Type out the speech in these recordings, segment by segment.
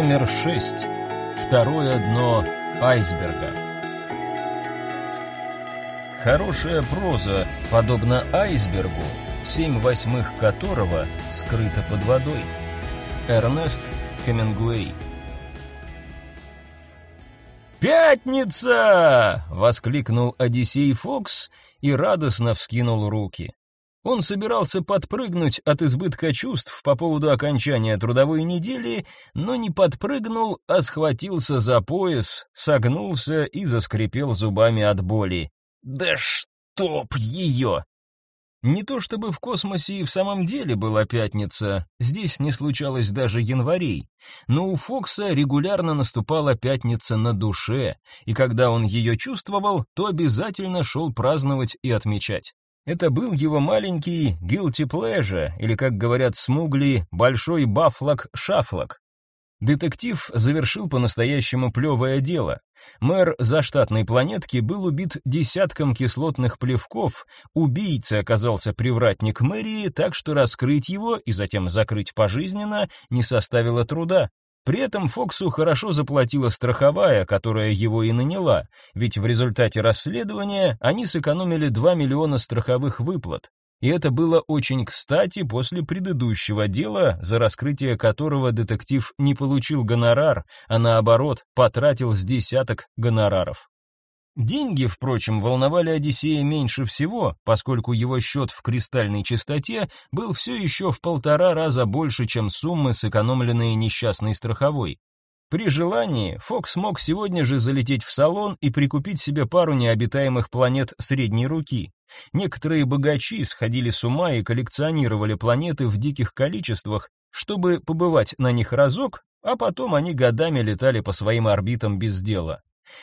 Номер 6. Второе дно айсберга. Хорошая проза, подобно айсбергу, семь восьмых которого скрыто под водой. Эрнест Хемингуэй. «Пятница!» — воскликнул Одиссей Фокс и радостно вскинул руки. Он собирался подпрыгнуть от избытка чувств по поводу окончания трудовой недели, но не подпрыгнул, а схватился за пояс, согнулся и заскрипел зубами от боли. «Да чтоб ее!» Не то чтобы в космосе и в самом деле была пятница, здесь не случалось даже январей, но у Фокса регулярно наступала пятница на душе, и когда он ее чувствовал, то обязательно шел праздновать и отмечать. Это был его маленький guilty pleasure, или, как говорят смугли, большой бафлок-шафлок. Детектив завершил по-настоящему плевое дело. Мэр заштатной планетки был убит десятком кислотных плевков, убийца оказался привратник мэрии, так что раскрыть его и затем закрыть пожизненно не составило труда. При этом Фоксу хорошо заплатила страховая, которая его и наняла, ведь в результате расследования они сэкономили 2 миллиона страховых выплат. И это было очень кстати после предыдущего дела, за раскрытие которого детектив не получил гонорар, а наоборот, потратил с десяток гонораров. Деньги, впрочем, волновали Одиссея меньше всего, поскольку его счет в кристальной чистоте был все еще в полтора раза больше, чем суммы, сэкономленные несчастной страховой. При желании Фокс мог сегодня же залететь в салон и прикупить себе пару необитаемых планет средней руки. Некоторые богачи сходили с ума и коллекционировали планеты в диких количествах, чтобы побывать на них разок, а потом они годами летали по своим орбитам без дела.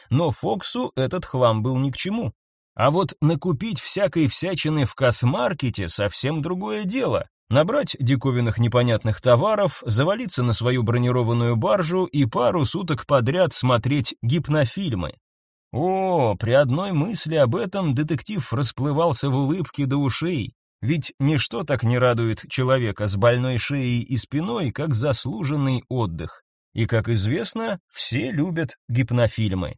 Но Фоксу этот хлам был ни к чему. А вот накупить всякой всячины в космаркете совсем другое дело. Набрать диковинных непонятных товаров, завалиться на свою бронированную баржу и пару суток подряд смотреть гипнофильмы. О, при одной мысли об этом детектив расплывался в улыбке до ушей. Ведь ничто так не радует человека с больной шеей и спиной, как заслуженный отдых. И, как известно, все любят гипнофильмы.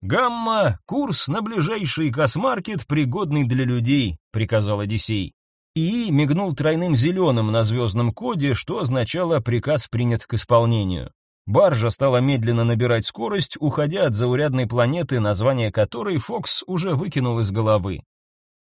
«Гамма, курс на ближайший космаркет, пригодный для людей», — приказал Одиссей. И мигнул тройным зеленым на звездном коде, что означало «приказ принят к исполнению». Баржа стала медленно набирать скорость, уходя от заурядной планеты, название которой Фокс уже выкинул из головы.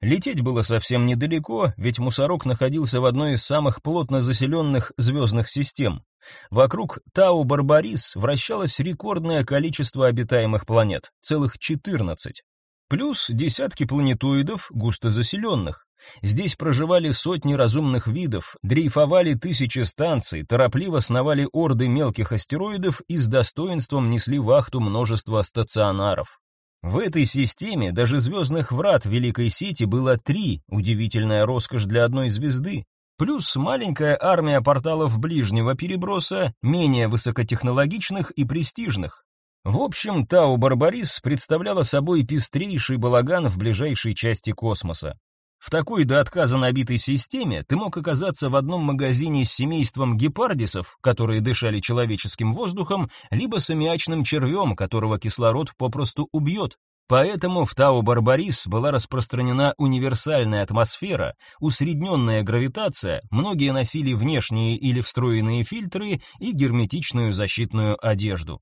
Лететь было совсем недалеко, ведь мусорок находился в одной из самых плотно заселенных звездных систем. Вокруг Тау-Барбарис вращалось рекордное количество обитаемых планет, целых 14. Плюс десятки планетоидов, густо заселенных. Здесь проживали сотни разумных видов, дрейфовали тысячи станций, торопливо сновали орды мелких астероидов и с достоинством несли вахту множество стационаров. В этой системе даже звездных врат Великой Сети было три, удивительная роскошь для одной звезды, плюс маленькая армия порталов ближнего переброса, менее высокотехнологичных и престижных. В общем, Тау Барбарис представляла собой пестрейший балаган в ближайшей части космоса. В такой до отказа набитой системе ты мог оказаться в одном магазине с семейством гепардисов, которые дышали человеческим воздухом, либо с аммиачным червем, которого кислород попросту убьет. Поэтому в Тау-Барбарис была распространена универсальная атмосфера, усредненная гравитация, многие носили внешние или встроенные фильтры и герметичную защитную одежду.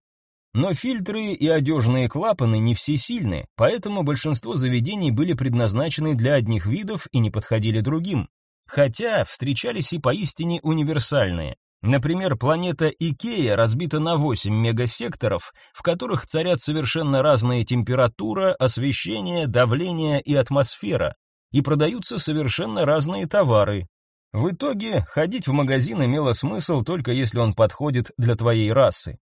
Но фильтры и одежные клапаны не всесильны, поэтому большинство заведений были предназначены для одних видов и не подходили другим. Хотя встречались и поистине универсальные. Например, планета Икея разбита на 8 мегасекторов, в которых царят совершенно разные температура, освещение, давление и атмосфера, и продаются совершенно разные товары. В итоге ходить в магазин имело смысл только если он подходит для твоей расы.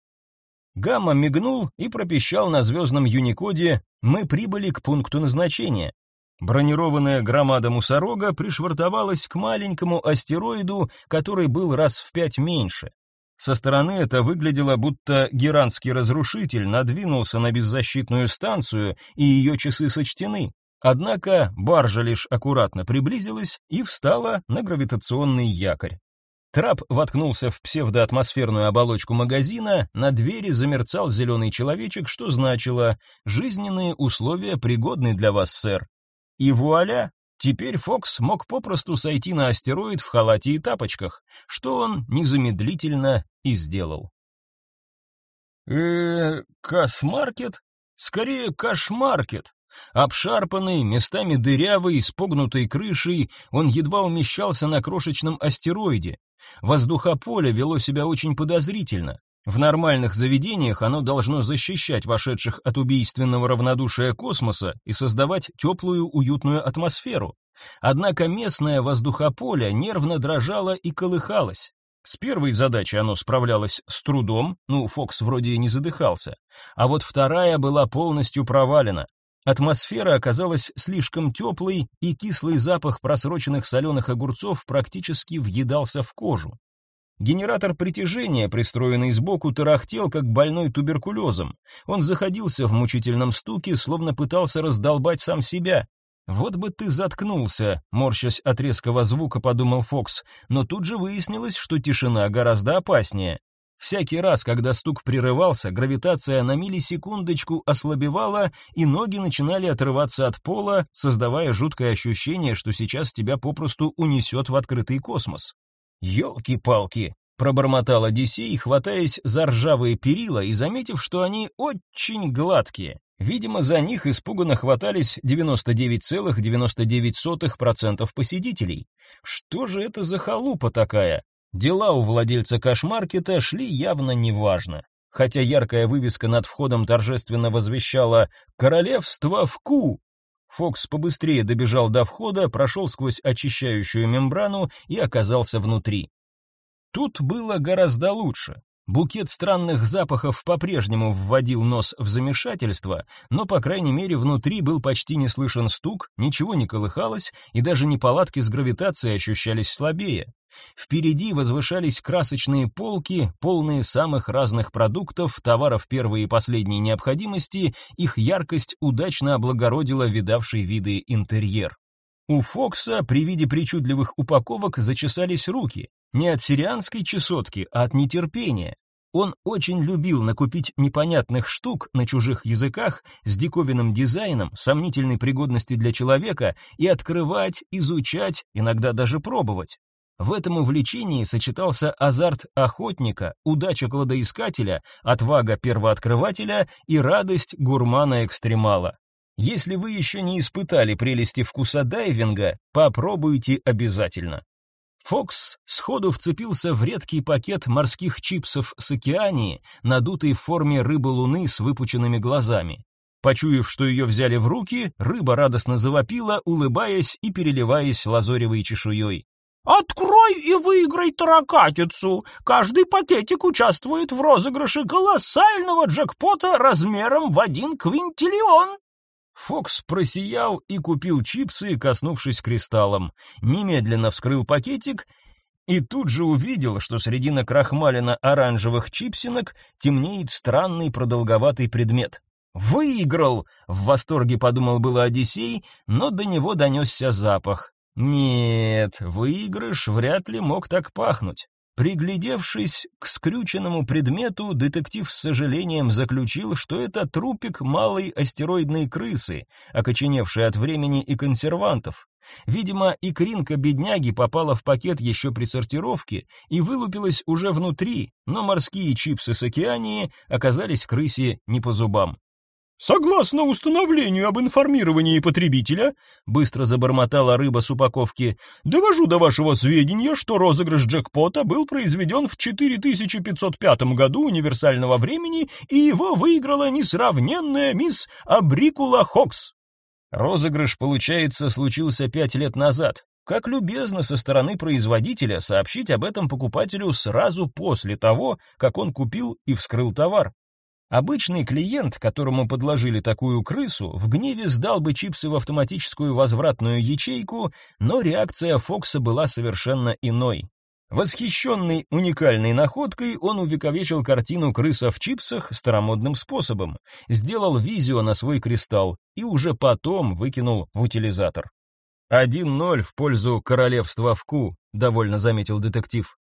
Гамма мигнул и пропищал на звездном юникоде «Мы прибыли к пункту назначения». Бронированная громада мусорога пришвартовалась к маленькому астероиду, который был раз в пять меньше. Со стороны это выглядело, будто геранский разрушитель надвинулся на беззащитную станцию, и ее часы сочтены. Однако баржа лишь аккуратно приблизилась и встала на гравитационный якорь. Трап воткнулся в псевдоатмосферную оболочку магазина, на двери замерцал зеленый человечек, что значило «Жизненные условия пригодны для вас, сэр». И вуаля! Теперь Фокс мог попросту сойти на астероид в халате и тапочках, что он незамедлительно и сделал. э космаркет? Скорее, кошмаркет. Обшарпанный, местами дырявый, с погнутой крышей, он едва умещался на крошечном астероиде. Воздухополе вело себя очень подозрительно. В нормальных заведениях оно должно защищать вошедших от убийственного равнодушия космоса и создавать теплую, уютную атмосферу. Однако местное воздухополе нервно дрожало и колыхалось. С первой задачей оно справлялось с трудом, ну, Фокс вроде и не задыхался, а вот вторая была полностью провалена. Атмосфера оказалась слишком теплой, и кислый запах просроченных соленых огурцов практически въедался в кожу. Генератор притяжения, пристроенный сбоку, тарахтел, как больной туберкулезом. Он заходился в мучительном стуке, словно пытался раздолбать сам себя. «Вот бы ты заткнулся», — морщась от резкого звука, подумал Фокс, но тут же выяснилось, что тишина гораздо опаснее. Всякий раз, когда стук прерывался, гравитация на миллисекундочку ослабевала, и ноги начинали отрываться от пола, создавая жуткое ощущение, что сейчас тебя попросту унесет в открытый космос. «Елки-палки!» — пробормотал Одиссей, хватаясь за ржавые перила и заметив, что они очень гладкие. Видимо, за них испуганно хватались 99,99% посетителей. Что же это за халупа такая? Дела у владельца кошмаркета шли явно неважно. Хотя яркая вывеска над входом торжественно возвещала «Королевство в Ку», Фокс побыстрее добежал до входа, прошел сквозь очищающую мембрану и оказался внутри. Тут было гораздо лучше. Букет странных запахов по-прежнему вводил нос в замешательство, но, по крайней мере, внутри был почти не слышен стук, ничего не колыхалось, и даже неполадки с гравитацией ощущались слабее. Впереди возвышались красочные полки, полные самых разных продуктов, товаров первой и последней необходимости, их яркость удачно облагородила видавший виды интерьер. У Фокса при виде причудливых упаковок зачесались руки, не от сирианской чесотки, а от нетерпения. Он очень любил накупить непонятных штук на чужих языках с диковинным дизайном, сомнительной пригодности для человека и открывать, изучать, иногда даже пробовать. В этом увлечении сочетался азарт охотника, удача кладоискателя, отвага первооткрывателя и радость гурмана-экстремала. Если вы еще не испытали прелести вкуса дайвинга, попробуйте обязательно. Фокс сходу вцепился в редкий пакет морских чипсов с океании, надутый в форме рыбы-луны с выпученными глазами. Почуяв, что ее взяли в руки, рыба радостно завопила, улыбаясь и переливаясь лазоревой чешуей. Открой и выиграй таракатицу. Каждый пакетик участвует в розыгрыше колоссального джекпота размером в один квинтиллион. Фокс просиял и купил чипсы, коснувшись кристаллом. Немедленно вскрыл пакетик и тут же увидел, что среди накрахмалено оранжевых чипсинок темнеет странный продолговатый предмет. «Выиграл!» — в восторге подумал было Одиссей, но до него донесся запах. Нет, выигрыш вряд ли мог так пахнуть. Приглядевшись к скрюченному предмету, детектив с сожалением заключил, что это трупик малой астероидной крысы, окоченевшей от времени и консервантов. Видимо, икринка бедняги попала в пакет еще при сортировке и вылупилась уже внутри, но морские чипсы с океании оказались крысе не по зубам. Согласно установлению об информировании потребителя, быстро забормотала рыба с упаковки, довожу до вашего сведения, что розыгрыш джекпота был произведен в 4505 году универсального времени, и его выиграла несравненная мисс Абрикула Хокс. Розыгрыш, получается, случился пять лет назад. Как любезно со стороны производителя сообщить об этом покупателю сразу после того, как он купил и вскрыл товар. Обычный клиент, которому подложили такую крысу, в гневе сдал бы чипсы в автоматическую возвратную ячейку, но реакция Фокса была совершенно иной. Восхищенный уникальной находкой, он увековечил картину крыса в чипсах старомодным способом, сделал визио на свой кристалл и уже потом выкинул в утилизатор. «Один ноль в пользу королевства Вку», — довольно заметил детектив.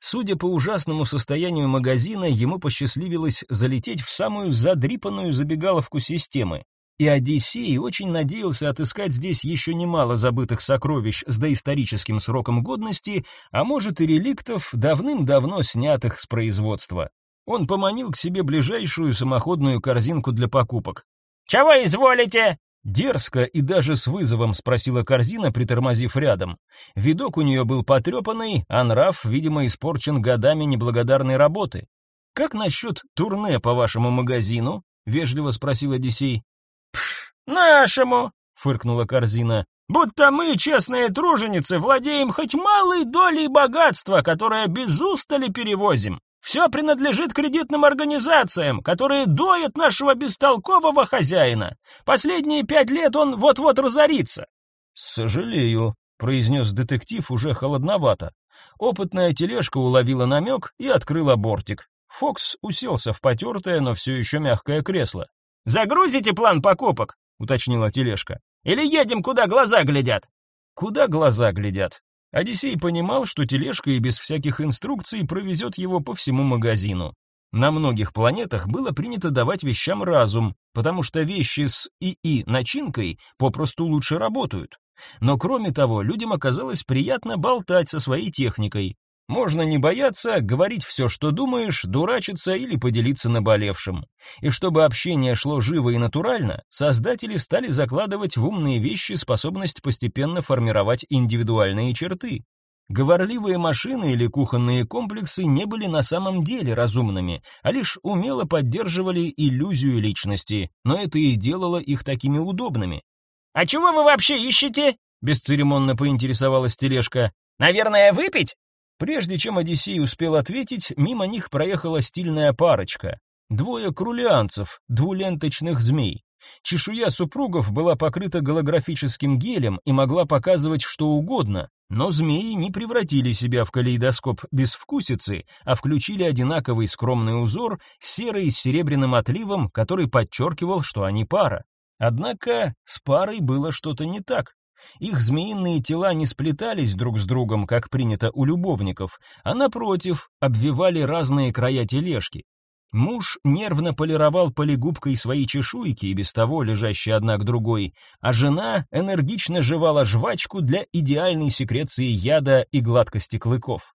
Судя по ужасному состоянию магазина, ему посчастливилось залететь в самую задрипанную забегаловку системы. И Одиссей очень надеялся отыскать здесь еще немало забытых сокровищ с доисторическим сроком годности, а может и реликтов, давным-давно снятых с производства. Он поманил к себе ближайшую самоходную корзинку для покупок. «Чего изволите?» Дерзко и даже с вызовом спросила корзина, притормозив рядом. Видок у нее был потрепанный, а нрав, видимо, испорчен годами неблагодарной работы. «Как насчет турне по вашему магазину?» — вежливо спросил Одиссей. «Пф, нашему!» — фыркнула корзина. «Будто мы, честные труженицы, владеем хоть малой долей богатства, которое без устали перевозим. Все принадлежит кредитным организациям, которые доят нашего бестолкового хозяина. Последние пять лет он вот-вот разорится. Сожалею, произнес детектив уже холодновато. Опытная тележка уловила намек и открыла бортик. Фокс уселся в потертое, но все еще мягкое кресло. «Загрузите план покупок?» — уточнила тележка. «Или едем, куда глаза глядят?» «Куда глаза глядят?» Одиссей понимал, что тележка и без всяких инструкций провезет его по всему магазину. На многих планетах было принято давать вещам разум, потому что вещи с ИИ начинкой попросту лучше работают. Но кроме того, людям оказалось приятно болтать со своей техникой. Можно не бояться говорить все, что думаешь, дурачиться или поделиться наболевшим. И чтобы общение шло живо и натурально, создатели стали закладывать в умные вещи способность постепенно формировать индивидуальные черты. Говорливые машины или кухонные комплексы не были на самом деле разумными, а лишь умело поддерживали иллюзию личности, но это и делало их такими удобными. «А чего вы вообще ищете?» — бесцеремонно поинтересовалась тележка. «Наверное, выпить?» Прежде чем Одиссей успел ответить, мимо них проехала стильная парочка. Двое крулианцев, двуленточных змей. Чешуя супругов была покрыта голографическим гелем и могла показывать что угодно, но змеи не превратили себя в калейдоскоп безвкусицы, а включили одинаковый скромный узор, серый с серебряным отливом, который подчеркивал, что они пара. Однако с парой было что-то не так. Их змеиные тела не сплетались друг с другом, как принято у любовников, а напротив, обвивали разные края тележки. Муж нервно полировал полигубкой свои чешуйки, и без того лежащие одна к другой, а жена энергично жевала жвачку для идеальной секреции яда и гладкости клыков.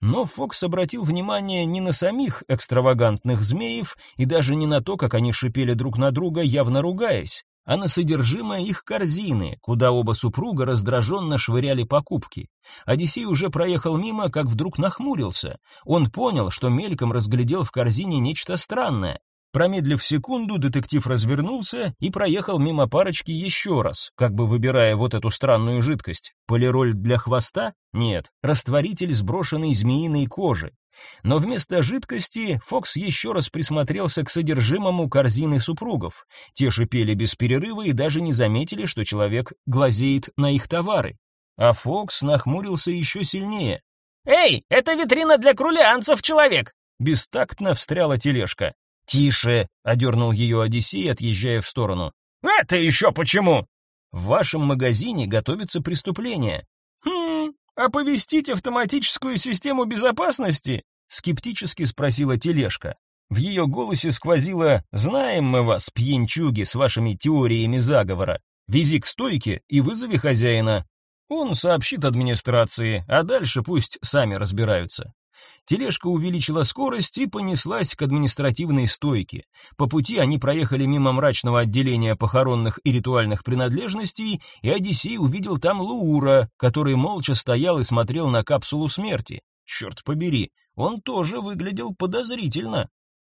Но Фокс обратил внимание не на самих экстравагантных змеев и даже не на то, как они шипели друг на друга, явно ругаясь, а на содержимое их корзины, куда оба супруга раздраженно швыряли покупки. Одиссей уже проехал мимо, как вдруг нахмурился. Он понял, что мельком разглядел в корзине нечто странное. Промедлив секунду, детектив развернулся и проехал мимо парочки еще раз, как бы выбирая вот эту странную жидкость. Полироль для хвоста? Нет, растворитель сброшенной змеиной кожи. Но вместо жидкости Фокс еще раз присмотрелся к содержимому корзины супругов. Те шипели без перерыва и даже не заметили, что человек глазеет на их товары. А Фокс нахмурился еще сильнее. «Эй, это витрина для крулианцев, человек!» Бестактно встряла тележка. «Тише!» — одернул ее Одиссей, отъезжая в сторону. «Это еще почему?» «В вашем магазине готовится преступление». «Хм, оповестить автоматическую систему безопасности?» Скептически спросила тележка. В ее голосе сквозило «Знаем мы вас, пьянчуги, с вашими теориями заговора. Вези к стойке и вызови хозяина. Он сообщит администрации, а дальше пусть сами разбираются». Тележка увеличила скорость и понеслась к административной стойке. По пути они проехали мимо мрачного отделения похоронных и ритуальных принадлежностей, и Одиссей увидел там Луура, который молча стоял и смотрел на капсулу смерти. Черт побери, он тоже выглядел подозрительно.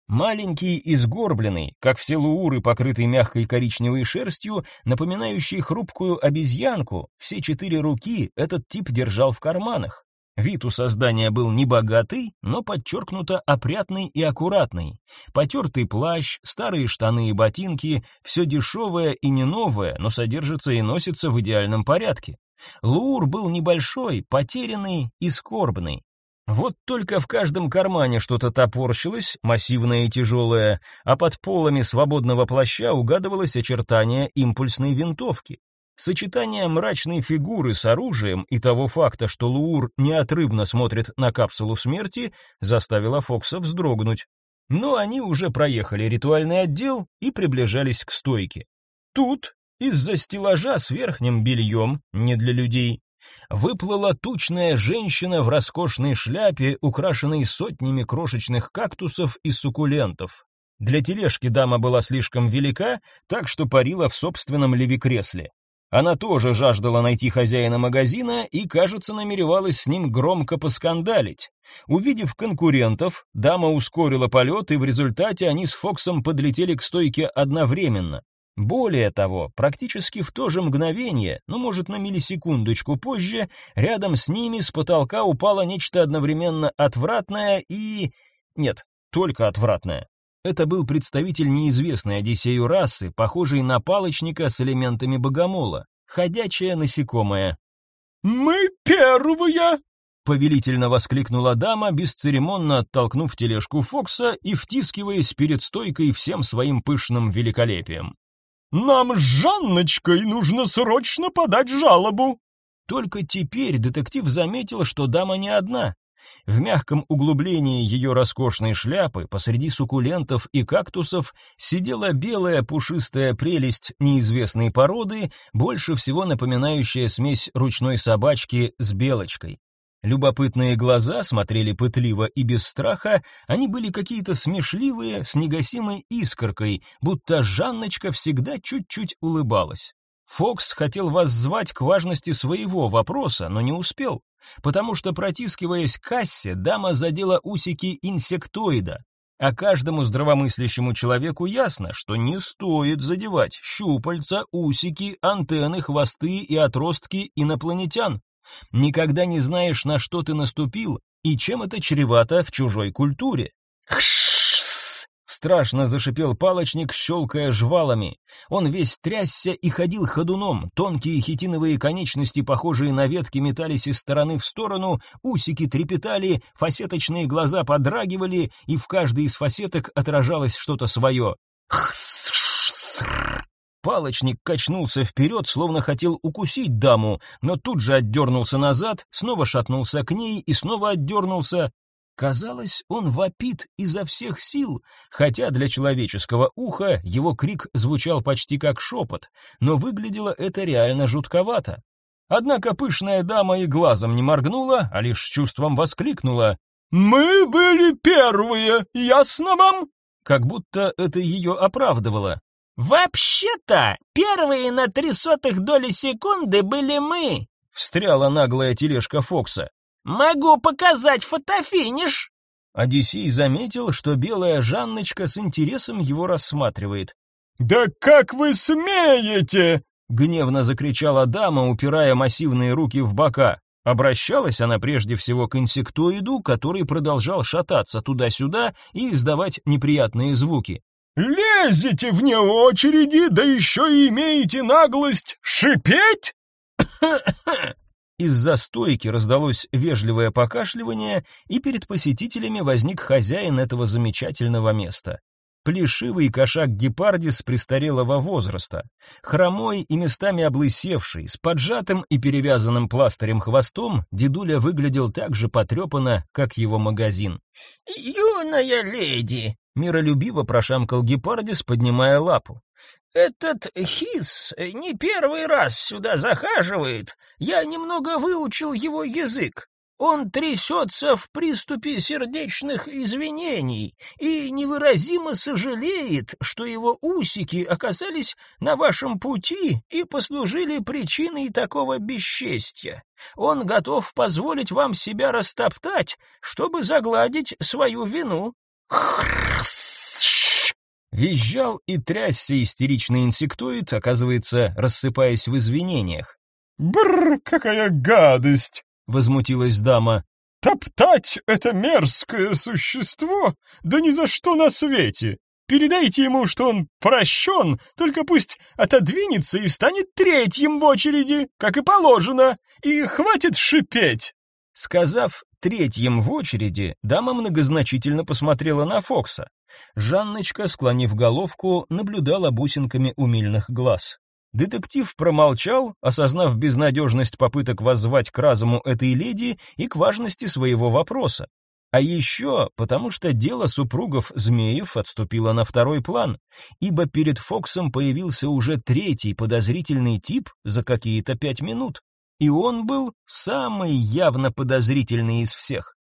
Маленький и сгорбленный, как все лууры, покрытый мягкой коричневой шерстью, напоминающий хрупкую обезьянку, все четыре руки этот тип держал в карманах. Вид у создания был небогатый, но подчеркнуто опрятный и аккуратный. Потертый плащ, старые штаны и ботинки, все дешевое и не новое, но содержится и носится в идеальном порядке. Луур был небольшой, потерянный и скорбный. Вот только в каждом кармане что-то топорщилось, массивное и тяжелое, а под полами свободного плаща угадывалось очертание импульсной винтовки. Сочетание мрачной фигуры с оружием и того факта, что Луур неотрывно смотрит на капсулу смерти, заставило Фокса вздрогнуть. Но они уже проехали ритуальный отдел и приближались к стойке. Тут из-за стеллажа с верхним бельем, не для людей, выплыла тучная женщина в роскошной шляпе, украшенной сотнями крошечных кактусов и суккулентов. Для тележки дама была слишком велика, так что парила в собственном левикресле. Она тоже жаждала найти хозяина магазина и, кажется, намеревалась с ним громко поскандалить. Увидев конкурентов, дама ускорила полет, и в результате они с Фоксом подлетели к стойке одновременно. Более того, практически в то же мгновение, ну, может, на миллисекундочку позже, рядом с ними с потолка упало нечто одновременно отвратное и... Нет, только отвратное. Это был представитель неизвестной Одиссею расы, похожий на палочника с элементами богомола, ходячее насекомое. «Мы первые!» — повелительно воскликнула дама, бесцеремонно оттолкнув тележку Фокса и втискиваясь перед стойкой всем своим пышным великолепием. «Нам с Жанночкой нужно срочно подать жалобу!» Только теперь детектив заметил, что дама не одна. В мягком углублении ее роскошной шляпы посреди суккулентов и кактусов сидела белая пушистая прелесть неизвестной породы, больше всего напоминающая смесь ручной собачки с белочкой. Любопытные глаза смотрели пытливо и без страха, они были какие-то смешливые, с негасимой искоркой, будто Жанночка всегда чуть-чуть улыбалась. Фокс хотел вас звать к важности своего вопроса, но не успел потому что, протискиваясь к кассе, дама задела усики инсектоида, а каждому здравомыслящему человеку ясно, что не стоит задевать щупальца, усики, антенны, хвосты и отростки инопланетян. Никогда не знаешь, на что ты наступил и чем это чревато в чужой культуре. Страшно зашипел палочник, щелкая жвалами. Он весь трясся и ходил ходуном. Тонкие хитиновые конечности, похожие на ветки, метались из стороны в сторону, усики трепетали, фасеточные глаза подрагивали, и в каждой из фасеток отражалось что-то свое. Палочник качнулся вперед, словно хотел укусить даму, но тут же отдернулся назад, снова шатнулся к ней и снова отдернулся. Казалось, он вопит изо всех сил, хотя для человеческого уха его крик звучал почти как шепот, но выглядело это реально жутковато. Однако пышная дама и глазом не моргнула, а лишь с чувством воскликнула «Мы были первые, ясно вам?» Как будто это ее оправдывало. «Вообще-то, первые на три сотых доли секунды были мы!» Встряла наглая тележка Фокса. Могу показать фотофиниш. Одиссей заметил, что белая Жанночка с интересом его рассматривает. Да как вы смеете? гневно закричала дама, упирая массивные руки в бока. Обращалась она прежде всего к инсектоиду, который продолжал шататься туда-сюда и издавать неприятные звуки. «Лезете вне очереди, да еще и имеете наглость шипеть?» Из-за стойки раздалось вежливое покашливание, и перед посетителями возник хозяин этого замечательного места. Плешивый кошак гепардис престарелого возраста, хромой и местами облысевший, с поджатым и перевязанным пластырем хвостом, дедуля выглядел так же потрепанно, как его магазин. «Юная леди!» — миролюбиво прошамкал гепардис, поднимая лапу. Этот хис не первый раз сюда захаживает. Я немного выучил его язык. Он трясется в приступе сердечных извинений и невыразимо сожалеет, что его усики оказались на вашем пути и послужили причиной такого бесчестья. Он готов позволить вам себя растоптать, чтобы загладить свою вину. Визжал и трясся истеричный инсектоид, оказывается, рассыпаясь в извинениях. «Бррр, какая гадость!» — возмутилась дама. «Топтать это мерзкое существо? Да ни за что на свете! Передайте ему, что он прощен, только пусть отодвинется и станет третьим в очереди, как и положено, и хватит шипеть!» Сказав третьим в очереди, дама многозначительно посмотрела на Фокса. Жанночка, склонив головку, наблюдала бусинками умильных глаз. Детектив промолчал, осознав безнадежность попыток воззвать к разуму этой леди и к важности своего вопроса. А еще потому, что дело супругов Змеев отступило на второй план, ибо перед Фоксом появился уже третий подозрительный тип за какие-то пять минут, и он был самый явно подозрительный из всех.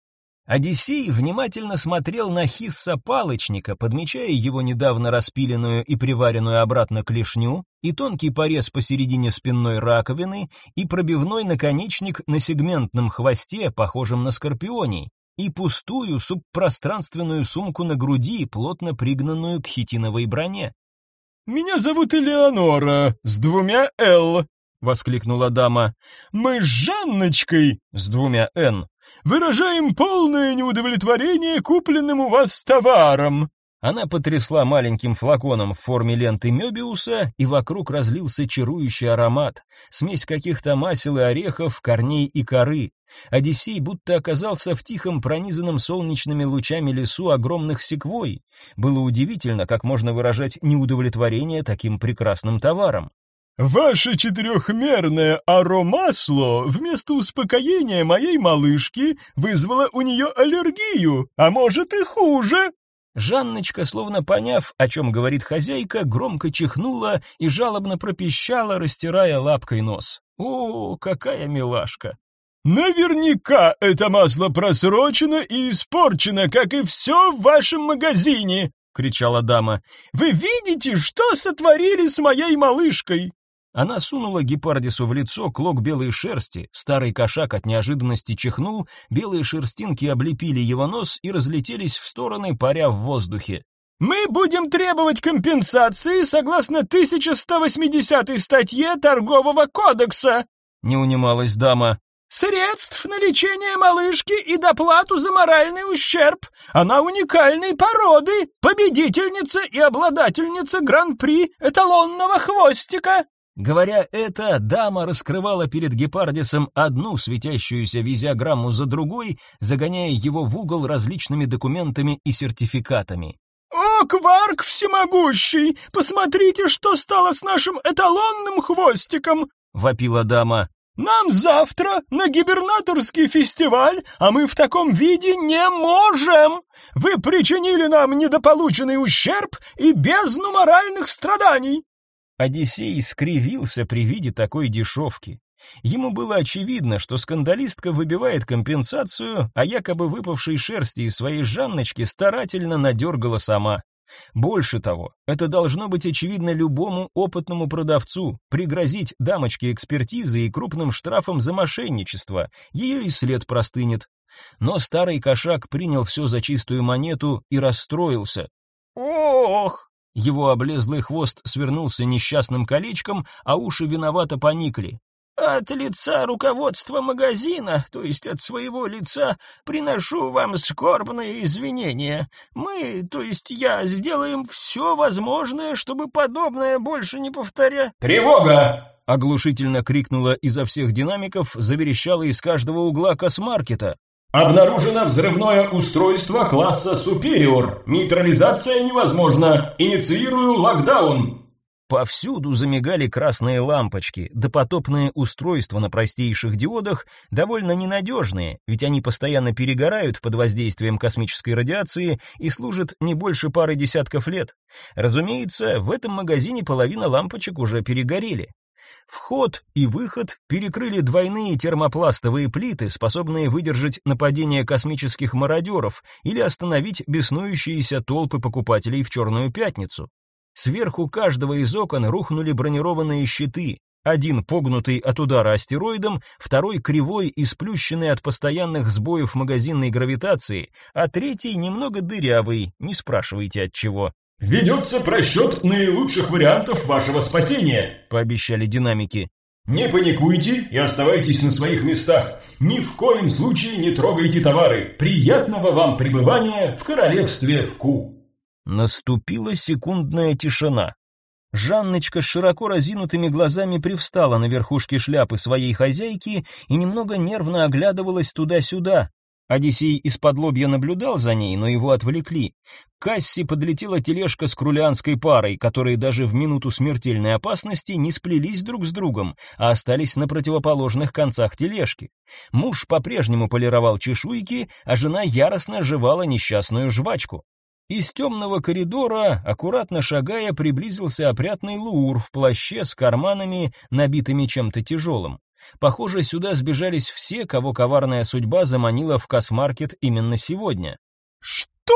Одиссей внимательно смотрел на Хисса палочника, подмечая его недавно распиленную и приваренную обратно клешню, и тонкий порез посередине спинной раковины, и пробивной наконечник на сегментном хвосте, похожем на скорпионий, и пустую субпространственную сумку на груди, плотно пригнанную к хитиновой броне. «Меня зовут Элеонора, с двумя «Л», — воскликнула дама. «Мы с Жанночкой, с двумя «Н», выражаем полное неудовлетворение купленным у вас товаром». Она потрясла маленьким флаконом в форме ленты Мёбиуса, и вокруг разлился чарующий аромат, смесь каких-то масел и орехов, корней и коры. Одиссей будто оказался в тихом, пронизанном солнечными лучами лесу огромных секвой. Было удивительно, как можно выражать неудовлетворение таким прекрасным товаром. Ваше четырехмерное аромасло вместо успокоения моей малышки вызвало у нее аллергию, а может и хуже. Жанночка, словно поняв, о чем говорит хозяйка, громко чихнула и жалобно пропищала, растирая лапкой нос. О, какая милашка! Наверняка это масло просрочено и испорчено, как и все в вашем магазине, кричала дама. Вы видите, что сотворили с моей малышкой? Она сунула гепардису в лицо клок белой шерсти, старый кошак от неожиданности чихнул, белые шерстинки облепили его нос и разлетелись в стороны, паря в воздухе. «Мы будем требовать компенсации согласно 1180 статье Торгового кодекса», — не унималась дама. «Средств на лечение малышки и доплату за моральный ущерб. Она уникальной породы, победительница и обладательница гран-при эталонного хвостика». Говоря это, дама раскрывала перед гепардисом одну светящуюся визиограмму за другой, загоняя его в угол различными документами и сертификатами. «О, Кварк всемогущий! Посмотрите, что стало с нашим эталонным хвостиком!» — вопила дама. «Нам завтра на гибернаторский фестиваль, а мы в таком виде не можем! Вы причинили нам недополученный ущерб и бездну моральных страданий!» Одиссей скривился при виде такой дешевки. Ему было очевидно, что скандалистка выбивает компенсацию, а якобы выпавшей шерсти из своей Жанночки старательно надергала сама. Больше того, это должно быть очевидно любому опытному продавцу, пригрозить дамочке экспертизы и крупным штрафом за мошенничество, ее и след простынет. Но старый кошак принял все за чистую монету и расстроился. «Ох!» Его облезлый хвост свернулся несчастным колечком, а уши виновато поникли. От лица руководства магазина, то есть от своего лица, приношу вам скорбные извинения. Мы, то есть я, сделаем все возможное, чтобы подобное больше не повторя. Тревога! Оглушительно крикнула изо всех динамиков, заверещала из каждого угла космаркета. Обнаружено взрывное устройство класса Superior. Нейтрализация невозможна. Инициирую локдаун. Повсюду замигали красные лампочки, допотопные устройства на простейших диодах, довольно ненадежные, ведь они постоянно перегорают под воздействием космической радиации и служат не больше пары десятков лет. Разумеется, в этом магазине половина лампочек уже перегорели. Вход и выход перекрыли двойные термопластовые плиты, способные выдержать нападение космических мародеров или остановить беснующиеся толпы покупателей в Черную пятницу. Сверху каждого из окон рухнули бронированные щиты, один погнутый от удара астероидом, второй кривой и сплющенный от постоянных сбоев магазинной гравитации, а третий немного дырявый, не спрашивайте от чего. «Ведется просчет наилучших вариантов вашего спасения», — пообещали динамики. «Не паникуйте и оставайтесь на своих местах. Ни в коем случае не трогайте товары. Приятного вам пребывания в королевстве Вку». Наступила секундная тишина. Жанночка с широко разинутыми глазами привстала на верхушке шляпы своей хозяйки и немного нервно оглядывалась туда-сюда. Одиссей из-под лобья наблюдал за ней, но его отвлекли. К кассе подлетела тележка с крулянской парой, которые даже в минуту смертельной опасности не сплелись друг с другом, а остались на противоположных концах тележки. Муж по-прежнему полировал чешуйки, а жена яростно жевала несчастную жвачку. Из темного коридора, аккуратно шагая, приблизился опрятный Луур в плаще с карманами, набитыми чем-то тяжелым. Похоже, сюда сбежались все, кого коварная судьба заманила в космаркет именно сегодня. «Что?»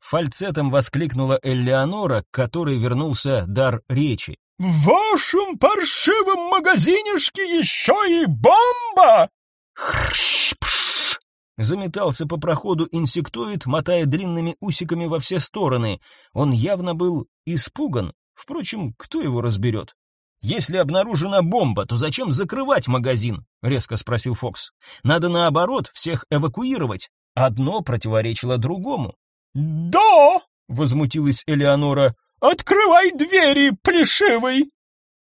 Фальцетом воскликнула Элеонора, к которой вернулся дар речи. «В вашем паршивом магазинешке еще и бомба!» «Хрш-пш!» Заметался по проходу инсектоид, мотая длинными усиками во все стороны. Он явно был испуган. Впрочем, кто его разберет? Если обнаружена бомба, то зачем закрывать магазин? резко спросил Фокс. Надо наоборот всех эвакуировать. Одно противоречило другому. Да, возмутилась Элеонора. Открывай двери, плешивый.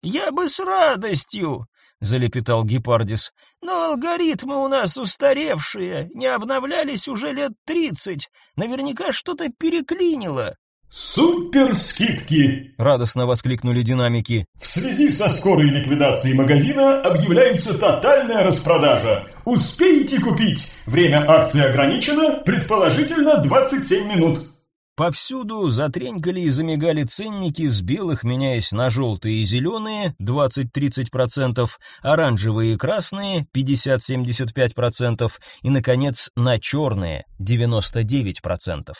Я бы с радостью, залепетал Гепардис. Но алгоритмы у нас устаревшие, не обновлялись уже лет тридцать. Наверняка что-то переклинило. «Супер скидки!» – радостно воскликнули динамики. «В связи со скорой ликвидацией магазина объявляется тотальная распродажа. Успеете купить? Время акции ограничено, предположительно 27 минут». Повсюду затренькали и замигали ценники с белых, меняясь на желтые и зеленые 20-30%, оранжевые и красные 50-75% и, наконец, на черные 99%.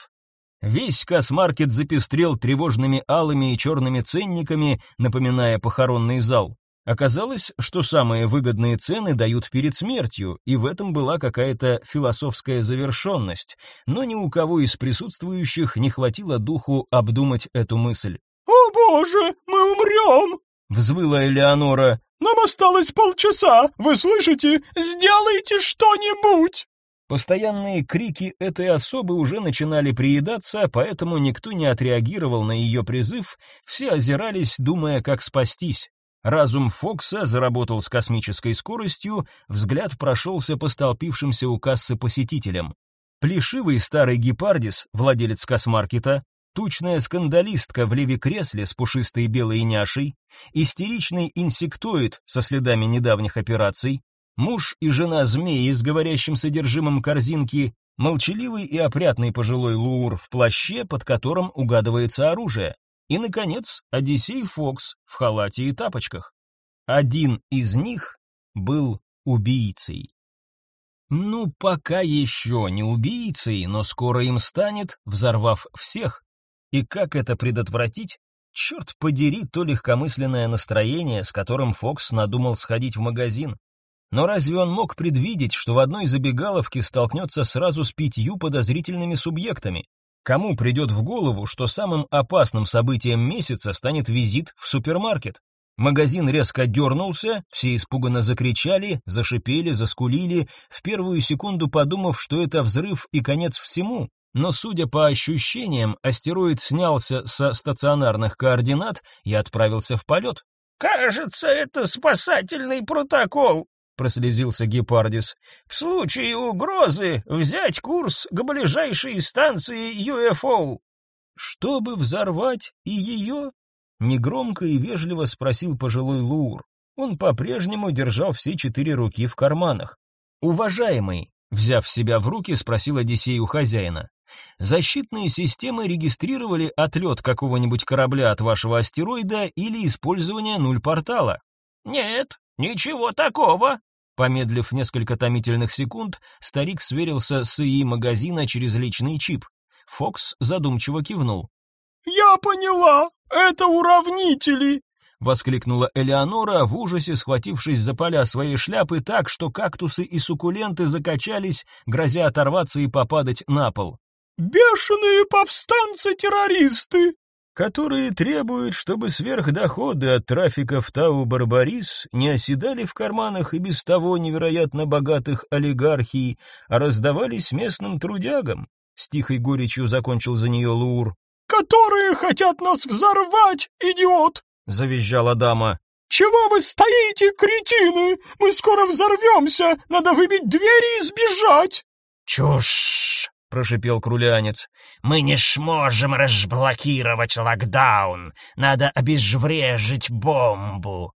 Весь космаркет запестрел тревожными алыми и черными ценниками, напоминая похоронный зал. Оказалось, что самые выгодные цены дают перед смертью, и в этом была какая-то философская завершенность, но ни у кого из присутствующих не хватило духу обдумать эту мысль. «О боже, мы умрем!» — взвыла Элеонора. «Нам осталось полчаса, вы слышите? Сделайте что-нибудь!» Постоянные крики этой особы уже начинали приедаться, поэтому никто не отреагировал на ее призыв, все озирались, думая, как спастись. Разум Фокса заработал с космической скоростью, взгляд прошелся по столпившимся у кассы посетителям. Плешивый старый гепардис, владелец космаркета, тучная скандалистка в леве кресле с пушистой белой няшей, истеричный инсектоид со следами недавних операций, Муж и жена змеи с говорящим содержимым корзинки, молчаливый и опрятный пожилой Луур в плаще, под которым угадывается оружие. И, наконец, Одиссей Фокс в халате и тапочках. Один из них был убийцей. Ну, пока еще не убийцей, но скоро им станет, взорвав всех. И как это предотвратить? Черт подери то легкомысленное настроение, с которым Фокс надумал сходить в магазин. Но разве он мог предвидеть, что в одной забегаловке столкнется сразу с пятью подозрительными субъектами? Кому придет в голову, что самым опасным событием месяца станет визит в супермаркет? Магазин резко дернулся, все испуганно закричали, зашипели, заскулили, в первую секунду подумав, что это взрыв и конец всему. Но, судя по ощущениям, астероид снялся со стационарных координат и отправился в полет. «Кажется, это спасательный протокол», прослезился Гепардис. В случае угрозы взять курс к ближайшей станции UFO. Чтобы взорвать и ее? Негромко и вежливо спросил пожилой Лур. Он по-прежнему держал все четыре руки в карманах. Уважаемый, взяв себя в руки, спросил Одиссей у хозяина. Защитные системы регистрировали отлет какого-нибудь корабля от вашего астероида или использование нуль-портала? Нет, ничего такого, Помедлив несколько томительных секунд, старик сверился с ИИ магазина через личный чип. Фокс задумчиво кивнул. «Я поняла! Это уравнители!» — воскликнула Элеонора, в ужасе схватившись за поля своей шляпы так, что кактусы и суккуленты закачались, грозя оторваться и попадать на пол. «Бешеные повстанцы-террористы! Которые требуют, чтобы сверхдоходы от трафика в Тау-Барбарис не оседали в карманах и без того невероятно богатых олигархий, а раздавались местным трудягам. С тихой горечью закончил за нее Лур. «Которые хотят нас взорвать, идиот!» — завизжала дама. «Чего вы стоите, кретины? Мы скоро взорвемся! Надо выбить двери и сбежать!» «Чушь!» — прошипел крулянец. «Мы не сможем разблокировать локдаун. Надо обезврежить бомбу».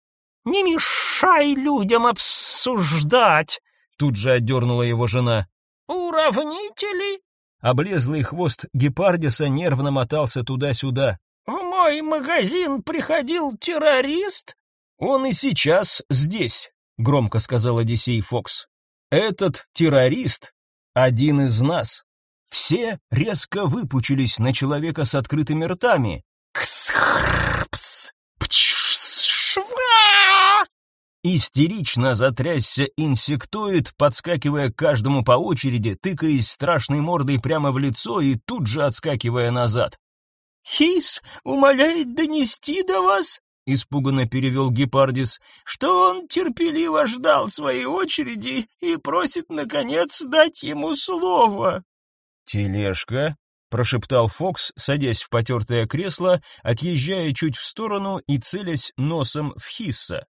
«Не мешай людям обсуждать!» — тут же отдернула его жена. «Уравнители?» Облезлый хвост гепардиса нервно мотался туда-сюда. «В мой магазин приходил террорист?» «Он и сейчас здесь», — громко сказал Одиссей Фокс. «Этот террорист — один из нас». Все резко выпучились на человека с открытыми ртами. «Ксхрпс! Пчшва!» Истерично затрясся инсектоид, подскакивая каждому по очереди, тыкаясь страшной мордой прямо в лицо и тут же отскакивая назад. «Хис умоляет донести до вас испуганно перевел Гепардис, что он терпеливо ждал своей очереди и просит наконец дать ему слово. Тележка, прошептал Фокс, садясь в потертое кресло, отъезжая чуть в сторону и целясь носом в Хисса.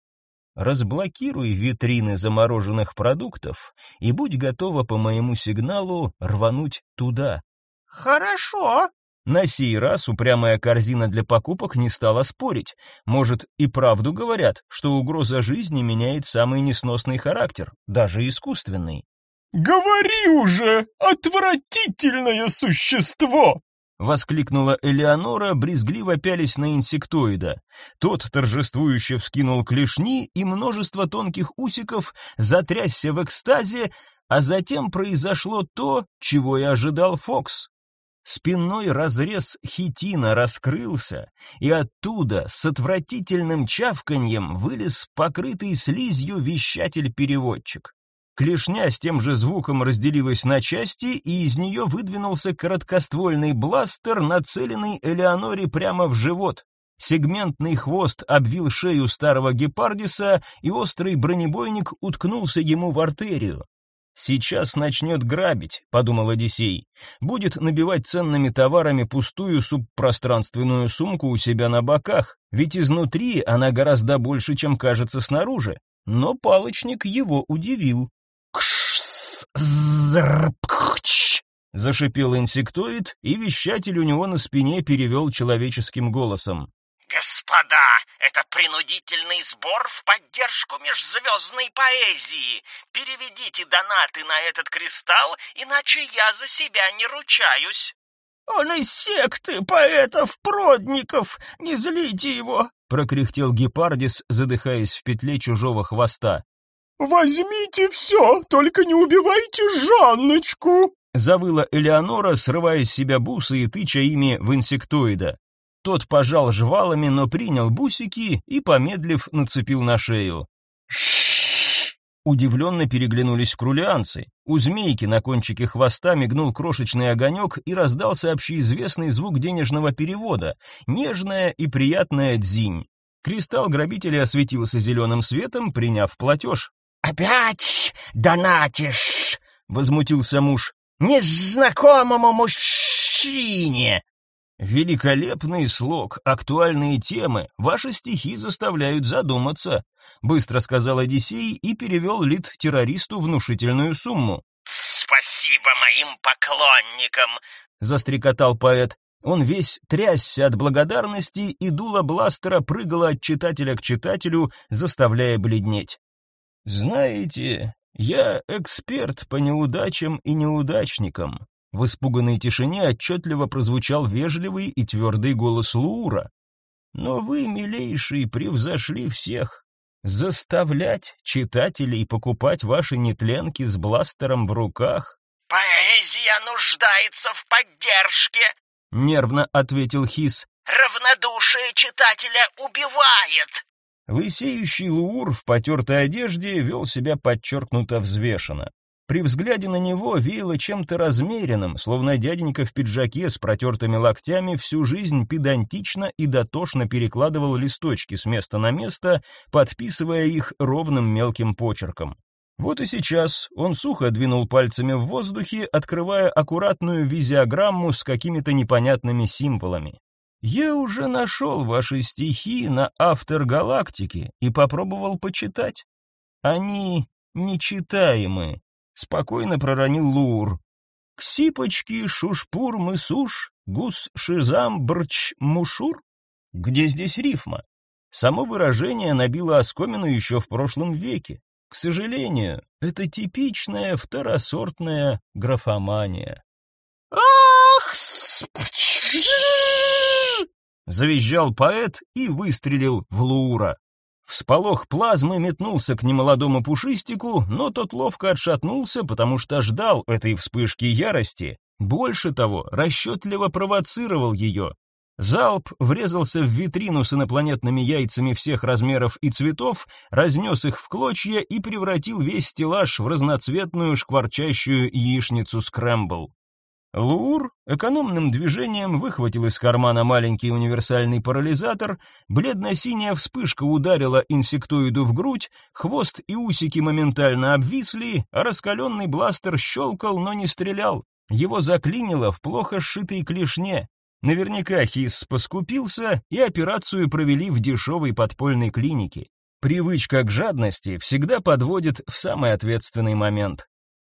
Разблокируй витрины замороженных продуктов и будь готова по моему сигналу рвануть туда. Хорошо, на сей раз упрямая корзина для покупок не стала спорить. Может, и правду говорят, что угроза жизни меняет самый несносный характер, даже искусственный. «Говори уже, отвратительное существо!» Воскликнула Элеонора, брезгливо пялись на инсектоида. Тот торжествующе вскинул клешни, и множество тонких усиков затрясся в экстазе, а затем произошло то, чего и ожидал Фокс. Спинной разрез хитина раскрылся, и оттуда с отвратительным чавканьем вылез покрытый слизью вещатель-переводчик. Клешня с тем же звуком разделилась на части, и из нее выдвинулся короткоствольный бластер, нацеленный Элеоноре прямо в живот. Сегментный хвост обвил шею старого гепардиса, и острый бронебойник уткнулся ему в артерию. Сейчас начнет грабить, подумал Одиссей. Будет набивать ценными товарами пустую субпространственную сумку у себя на боках, ведь изнутри она гораздо больше, чем кажется снаружи. Но палочник его удивил. Кш, зашипел инсектоид, и вещатель у него на спине перевел человеческим голосом. «Господа, это принудительный сбор в поддержку межзвездной поэзии. Переведите донаты на этот кристалл, иначе я за себя не ручаюсь». «Он из секты поэтов-продников, не злите его!» — прокряхтел Гепардис, задыхаясь в петле чужого хвоста. «Возьмите все, только не убивайте Жанночку!» Завыла Элеонора, срывая с себя бусы и тыча ими в инсектоида. Тот пожал жвалами, но принял бусики и, помедлив, нацепил на шею. Удивленно переглянулись крулианцы. У змейки на кончике хвоста мигнул крошечный огонек и раздался общеизвестный звук денежного перевода, нежная и приятная дзинь. Кристалл грабителя осветился зеленым светом, приняв платеж. «Опять донатишь?» — возмутился муж. «Незнакомому мужчине!» Великолепный слог, актуальные темы, ваши стихи заставляют задуматься, быстро сказал Одиссей и перевел лид террористу внушительную сумму. Спасибо моим поклонникам, застрекотал поэт. Он весь трясся от благодарности, и дуло бластера прыгало от читателя к читателю, заставляя бледнеть. Знаете, я эксперт по неудачам и неудачникам. В испуганной тишине отчетливо прозвучал вежливый и твердый голос Луура. «Но вы, милейший, превзошли всех. Заставлять читателей покупать ваши нетленки с бластером в руках?» «Поэзия нуждается в поддержке», — нервно ответил Хис. «Равнодушие читателя убивает». Лысеющий Луур в потертой одежде вел себя подчеркнуто взвешенно. При взгляде на него веяло чем-то размеренным, словно дяденька в пиджаке с протертыми локтями всю жизнь педантично и дотошно перекладывал листочки с места на место, подписывая их ровным мелким почерком. Вот и сейчас он сухо двинул пальцами в воздухе, открывая аккуратную визиограмму с какими-то непонятными символами. Я уже нашел ваши стихи на автор галактики и попробовал почитать. Они нечитаемы спокойно проронил Лур. Ксипочки, шушпур, мысуш, гус, шизам, брч, мушур? Где здесь рифма? Само выражение набило оскомину еще в прошлом веке. К сожалению, это типичная второсортная графомания. «Ах, Завизжал поэт и выстрелил в Луура. Всполох плазмы метнулся к немолодому пушистику, но тот ловко отшатнулся, потому что ждал этой вспышки ярости. Больше того, расчетливо провоцировал ее. Залп врезался в витрину с инопланетными яйцами всех размеров и цветов, разнес их в клочья и превратил весь стеллаж в разноцветную шкварчащую яичницу скрэмбл. Луур экономным движением выхватил из кармана маленький универсальный парализатор, бледно-синяя вспышка ударила инсектоиду в грудь, хвост и усики моментально обвисли, а раскаленный бластер щелкал, но не стрелял. Его заклинило в плохо сшитой клешне. Наверняка Хис поскупился, и операцию провели в дешевой подпольной клинике. Привычка к жадности всегда подводит в самый ответственный момент.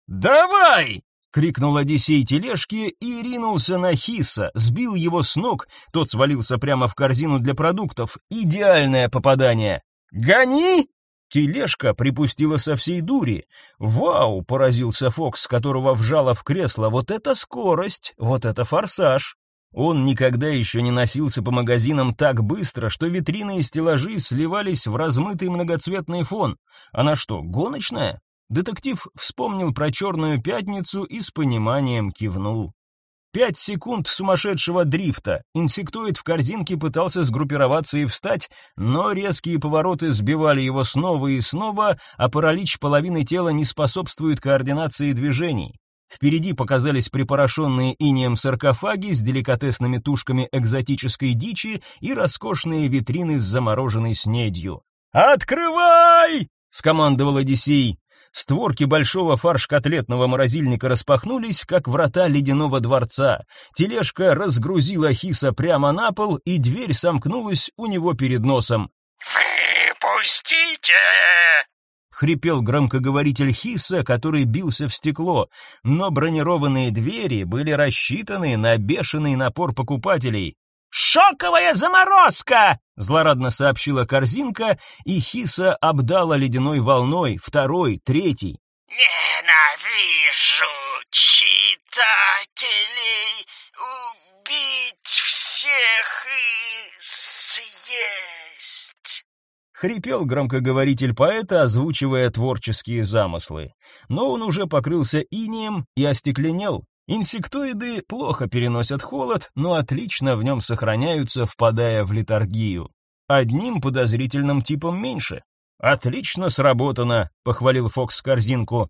«Давай!» Крикнул Одиссей тележке и ринулся на Хиса, сбил его с ног, тот свалился прямо в корзину для продуктов. Идеальное попадание. Гони! Тележка припустила со всей дури. Вау, поразился Фокс, которого вжало в кресло. Вот это скорость, вот это форсаж. Он никогда еще не носился по магазинам так быстро, что витрины и стеллажи сливались в размытый многоцветный фон. Она что, гоночная? Детектив вспомнил про черную пятницу и с пониманием кивнул. Пять секунд сумасшедшего дрифта. Инсектоид в корзинке пытался сгруппироваться и встать, но резкие повороты сбивали его снова и снова, а паралич половины тела не способствует координации движений. Впереди показались припорошенные инеем саркофаги с деликатесными тушками экзотической дичи и роскошные витрины с замороженной снедью. «Открывай!» — скомандовал Одиссей. Створки большого фарш-котлетного морозильника распахнулись, как врата ледяного дворца. Тележка разгрузила Хиса прямо на пол, и дверь сомкнулась у него перед носом. «Выпустите!» хрипел громкоговоритель Хиса, который бился в стекло, но бронированные двери были рассчитаны на бешеный напор покупателей. «Шоковая заморозка!» — злорадно сообщила корзинка, и Хиса обдала ледяной волной, второй, третий. «Ненавижу читателей! Убить всех и съесть!» Хрипел громкоговоритель поэта, озвучивая творческие замыслы. Но он уже покрылся инием и остекленел, Инсектоиды плохо переносят холод, но отлично в нем сохраняются, впадая в летаргию. Одним подозрительным типом меньше. Отлично сработано, похвалил Фокс корзинку.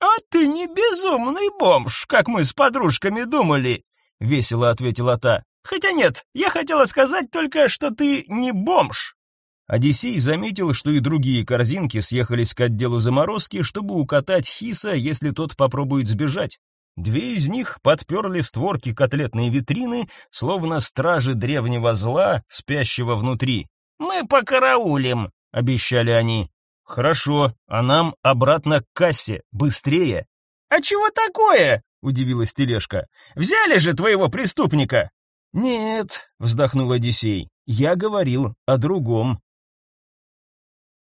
А ты не безумный бомж, как мы с подружками думали, весело ответила та. Хотя нет, я хотела сказать только, что ты не бомж. Одиссей заметил, что и другие корзинки съехались к отделу заморозки, чтобы укатать Хиса, если тот попробует сбежать. Две из них подперли створки котлетной витрины, словно стражи древнего зла, спящего внутри. «Мы покараулим», — обещали они. «Хорошо, а нам обратно к кассе, быстрее». «А чего такое?» — удивилась тележка. «Взяли же твоего преступника!» «Нет», — вздохнул Одиссей, — «я говорил о другом».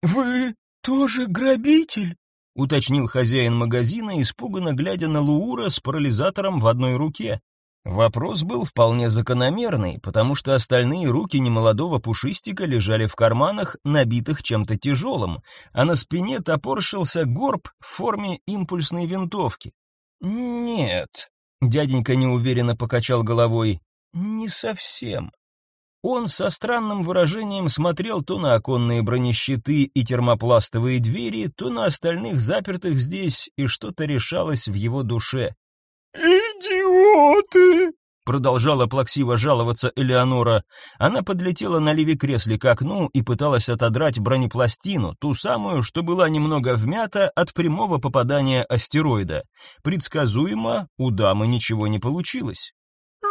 «Вы тоже грабитель?» Уточнил хозяин магазина, испуганно глядя на Луура с парализатором в одной руке. Вопрос был вполне закономерный, потому что остальные руки немолодого пушистика лежали в карманах, набитых чем-то тяжелым, а на спине топорщился горб в форме импульсной винтовки. «Нет», — дяденька неуверенно покачал головой, — «не совсем». Он со странным выражением смотрел то на оконные бронещиты и термопластовые двери, то на остальных запертых здесь, и что-то решалось в его душе. «Идиоты!» Продолжала плаксиво жаловаться Элеонора. Она подлетела на леве кресле к окну и пыталась отодрать бронепластину, ту самую, что была немного вмята от прямого попадания астероида. Предсказуемо, у дамы ничего не получилось.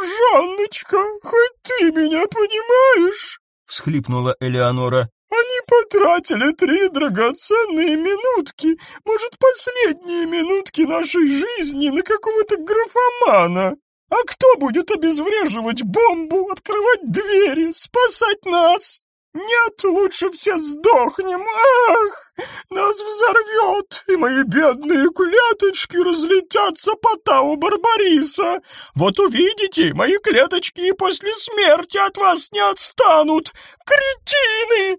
«Жанночка, хоть ты меня понимаешь?» — всхлипнула Элеонора. Они потратили три драгоценные минутки, может, последние минутки нашей жизни на какого-то графомана. А кто будет обезвреживать бомбу, открывать двери, спасать нас? Нет, лучше все сдохнем. Ах, нас взорвет, и мои бедные клеточки разлетятся по Тау Барбариса. Вот увидите, мои клеточки и после смерти от вас не отстанут. Кретины!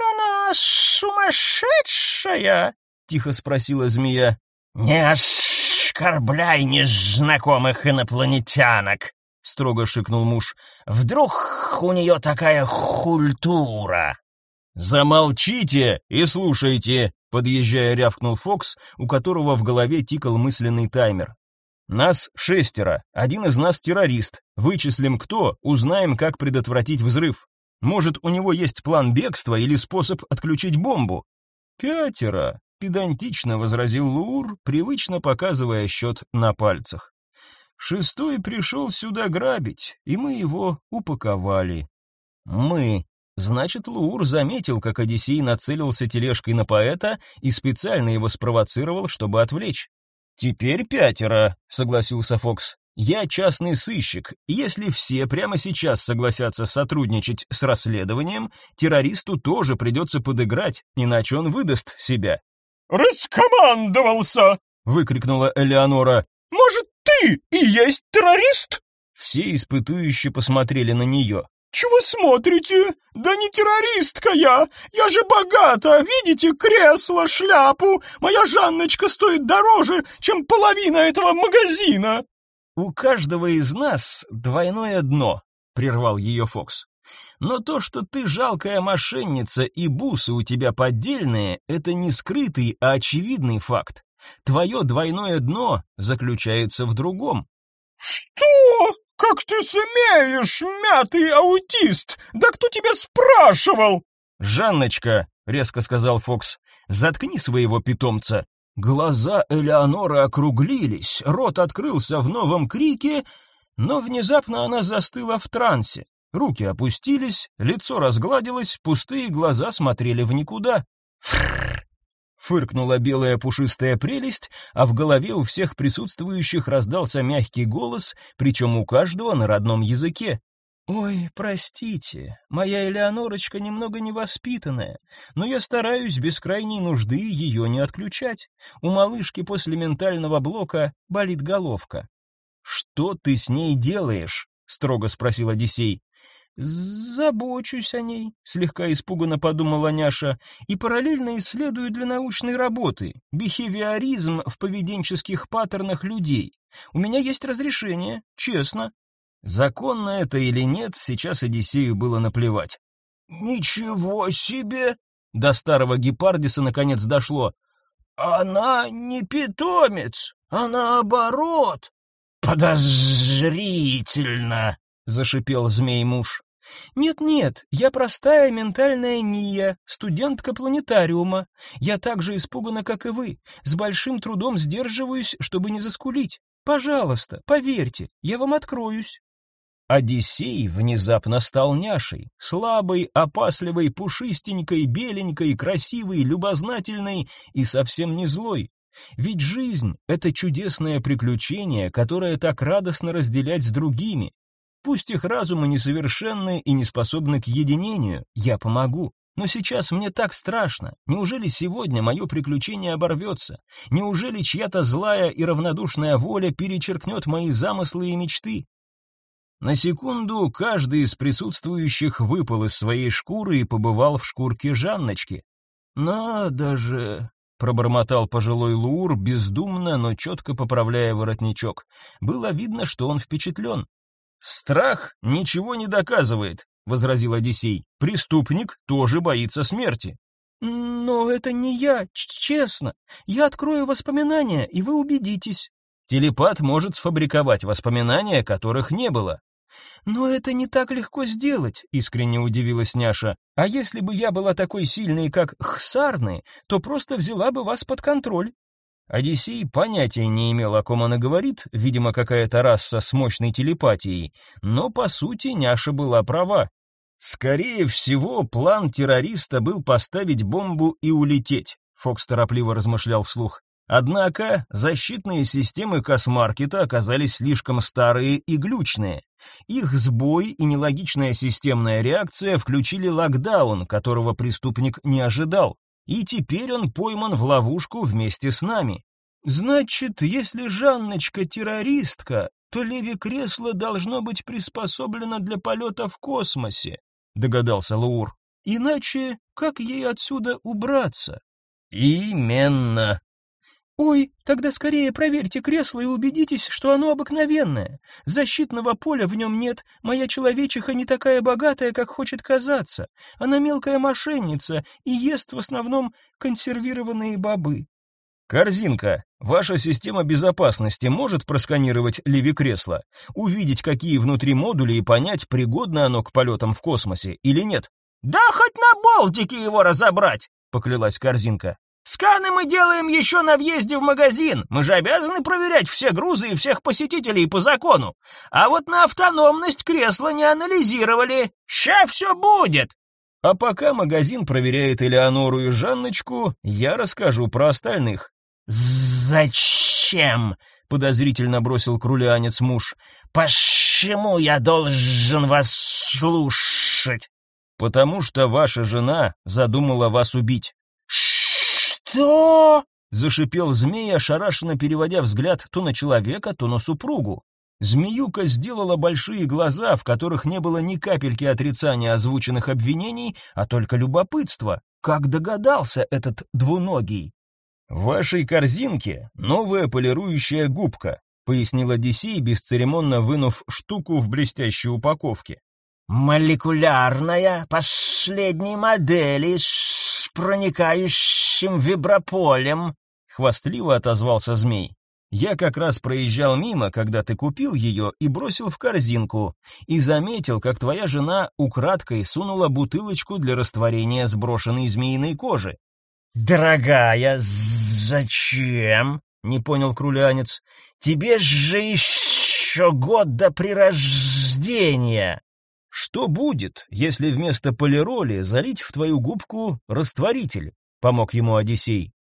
«Она сумасшедшая?» — тихо спросила змея. «Не оскорбляй незнакомых инопланетянок!» — строго шикнул муж. «Вдруг у нее такая культура?» «Замолчите и слушайте!» — подъезжая рявкнул Фокс, у которого в голове тикал мысленный таймер. «Нас шестеро, один из нас террорист. Вычислим кто, узнаем, как предотвратить взрыв. Может, у него есть план бегства или способ отключить бомбу?» «Пятеро», — педантично возразил Луур, привычно показывая счет на пальцах. Шестой пришел сюда грабить, и мы его упаковали. Мы. Значит, Луур заметил, как Одиссей нацелился тележкой на поэта и специально его спровоцировал, чтобы отвлечь. Теперь пятеро, согласился Фокс. Я частный сыщик. Если все прямо сейчас согласятся сотрудничать с расследованием, террористу тоже придется подыграть, иначе он выдаст себя. «Раскомандовался!» — выкрикнула Элеонора. «Может, ты и есть террорист?» Все испытующие посмотрели на нее. «Чего смотрите? Да не террористка я! Я же богата! Видите кресло, шляпу? Моя Жанночка стоит дороже, чем половина этого магазина!» «У каждого из нас двойное дно», — прервал ее Фокс. «Но то, что ты жалкая мошенница и бусы у тебя поддельные, это не скрытый, а очевидный факт. Твое двойное дно заключается в другом». «Что? Как ты смеешь, мятый аутист? Да кто тебя спрашивал?» «Жанночка», — резко сказал Фокс, — «заткни своего питомца. Глаза Элеоноры округлились, рот открылся в новом крике, но внезапно она застыла в трансе. Руки опустились, лицо разгладилось, пустые глаза смотрели в никуда. Фрррр! Фыркнула белая пушистая прелесть, а в голове у всех присутствующих раздался мягкий голос, причем у каждого на родном языке. Ой, простите, моя Элеонорочка немного невоспитанная, но я стараюсь без крайней нужды ее не отключать. У малышки после ментального блока болит головка. Что ты с ней делаешь? строго спросил Одиссей. Забочусь о ней, слегка испуганно подумала Няша, и параллельно исследую для научной работы бихевиоризм в поведенческих паттернах людей. У меня есть разрешение, честно, Законно это или нет, сейчас Одиссею было наплевать. «Ничего себе!» До старого гепардиса наконец дошло. «Она не питомец, а наоборот!» «Подозрительно!» — зашипел змей-муж. «Нет-нет, я простая ментальная Ния, студентка планетариума. Я так же испугана, как и вы. С большим трудом сдерживаюсь, чтобы не заскулить. Пожалуйста, поверьте, я вам откроюсь». Одиссей внезапно стал няшей, слабой, опасливой, пушистенькой, беленькой, красивой, любознательной и совсем не злой. Ведь жизнь — это чудесное приключение, которое так радостно разделять с другими. Пусть их разумы несовершенны и не способны к единению, я помогу. Но сейчас мне так страшно. Неужели сегодня мое приключение оборвется? Неужели чья-то злая и равнодушная воля перечеркнет мои замыслы и мечты? На секунду каждый из присутствующих выпал из своей шкуры и побывал в шкурке Жанночки. «Надо же!» — пробормотал пожилой Луур, бездумно, но четко поправляя воротничок. Было видно, что он впечатлен. «Страх ничего не доказывает», — возразил Одиссей. «Преступник тоже боится смерти». «Но это не я, честно. Я открою воспоминания, и вы убедитесь». Телепат может сфабриковать воспоминания, которых не было. «Но это не так легко сделать», — искренне удивилась Няша. «А если бы я была такой сильной, как Хсарны, то просто взяла бы вас под контроль». Одиссей понятия не имел, о ком она говорит, видимо, какая-то раса с мощной телепатией, но, по сути, Няша была права. Скорее всего, план террориста был поставить бомбу и улететь, Фокс торопливо размышлял вслух. Однако защитные системы космаркета оказались слишком старые и глючные. Их сбой и нелогичная системная реакция включили локдаун, которого преступник не ожидал. И теперь он пойман в ловушку вместе с нами. Значит, если Жанночка террористка, то Леви кресло должно быть приспособлено для полета в космосе, догадался Лаур. Иначе как ей отсюда убраться? Именно, Ой, тогда скорее проверьте кресло и убедитесь, что оно обыкновенное. Защитного поля в нем нет. Моя человечиха не такая богатая, как хочет казаться. Она мелкая мошенница и ест в основном консервированные бобы. Корзинка, ваша система безопасности может просканировать леви кресла, увидеть, какие внутри модули и понять, пригодно оно к полетам в космосе или нет? Да хоть на болтике его разобрать, поклялась корзинка. Сканы мы делаем еще на въезде в магазин. Мы же обязаны проверять все грузы и всех посетителей по закону. А вот на автономность кресла не анализировали. Ща все будет. А пока магазин проверяет Элеонору и Жанночку, я расскажу про остальных. Зачем? подозрительно бросил крулянец муж. Почему я должен вас слушать? Потому что ваша жена задумала вас убить. «Что?» — зашипел змей, ошарашенно переводя взгляд то на человека, то на супругу. Змеюка сделала большие глаза, в которых не было ни капельки отрицания озвученных обвинений, а только любопытство. Как догадался этот двуногий? «В вашей корзинке новая полирующая губка», — пояснила Одиссей, бесцеремонно вынув штуку в блестящей упаковке. «Молекулярная, последней модели, с настоящим виброполем!» — хвастливо отозвался змей. «Я как раз проезжал мимо, когда ты купил ее и бросил в корзинку, и заметил, как твоя жена украдкой сунула бутылочку для растворения сброшенной змеиной кожи». «Дорогая, зачем?» — не понял крулянец. «Тебе же еще год до прирождения!» Что будет, если вместо полироли залить в твою губку растворитель? Помог ему Одиссей.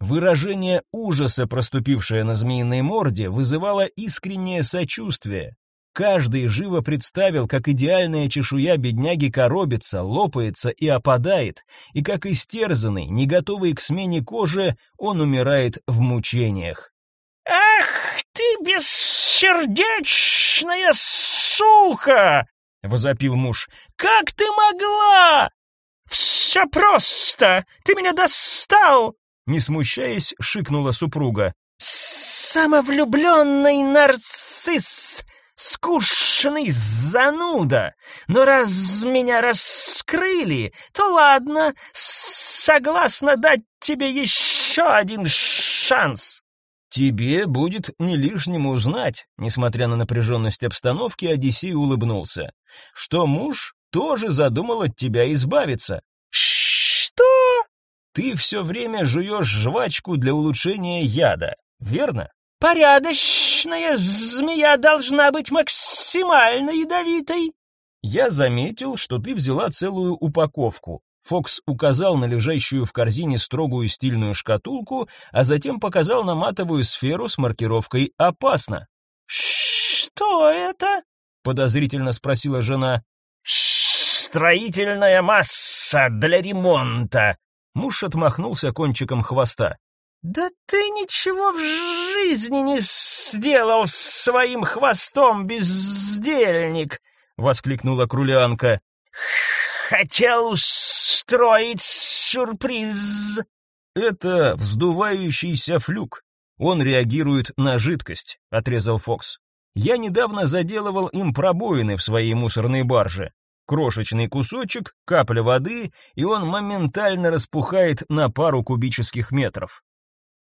Выражение ужаса, проступившее на змеиной морде, вызывало искреннее сочувствие. Каждый живо представил, как идеальная чешуя бедняги коробится, лопается и опадает, и как истерзанный, не готовый к смене кожи, он умирает в мучениях. «Ах ты бессердечная сука!» — возопил муж. «Как ты могла? «Все просто! Ты меня достал!» Не смущаясь, шикнула супруга. «Самовлюбленный нарцисс! Скучный зануда! Но раз меня раскрыли, то ладно, согласна дать тебе еще один шанс!» «Тебе будет не лишним узнать», несмотря на напряженность обстановки, Одиссей улыбнулся, «что муж тоже задумал от тебя избавиться. Ты все время жуешь жвачку для улучшения яда, верно? Порядочная змея должна быть максимально ядовитой. Я заметил, что ты взяла целую упаковку. Фокс указал на лежащую в корзине строгую стильную шкатулку, а затем показал на матовую сферу с маркировкой «Опасно». «Что это?» — подозрительно спросила жена строительная масса для ремонта. Муж отмахнулся кончиком хвоста. Да ты ничего в жизни не сделал своим хвостом, бездельник, воскликнула Крулянка. Хотел устроить сюрприз. Это вздувающийся флюк. Он реагирует на жидкость, отрезал Фокс. Я недавно заделывал им пробоины в своей мусорной барже. Крошечный кусочек, капля воды, и он моментально распухает на пару кубических метров.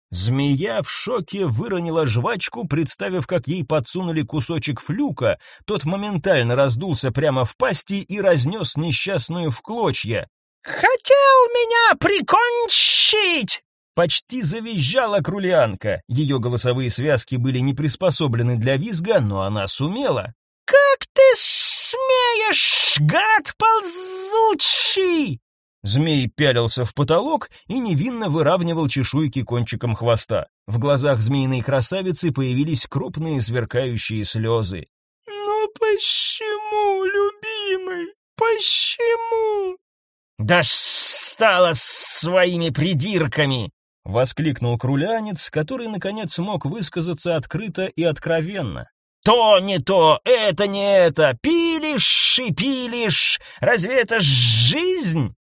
Змея в шоке выронила жвачку, представив, как ей подсунули кусочек флюка, тот моментально раздулся прямо в пасти и разнес несчастную в клочья. «Хотел меня прикончить!» Почти завизжала крулианка. Ее голосовые связки были не приспособлены для визга, но она сумела. «Как ты смеешь пилишь, гад ползучий!» Змей пялился в потолок и невинно выравнивал чешуйки кончиком хвоста. В глазах змеиной красавицы появились крупные сверкающие слезы. «Ну почему, любимый, почему?» «Да стало своими придирками!» — воскликнул крулянец, который, наконец, смог высказаться открыто и откровенно. «То не то, это не это, пилишь и пилишь, разве это жизнь?»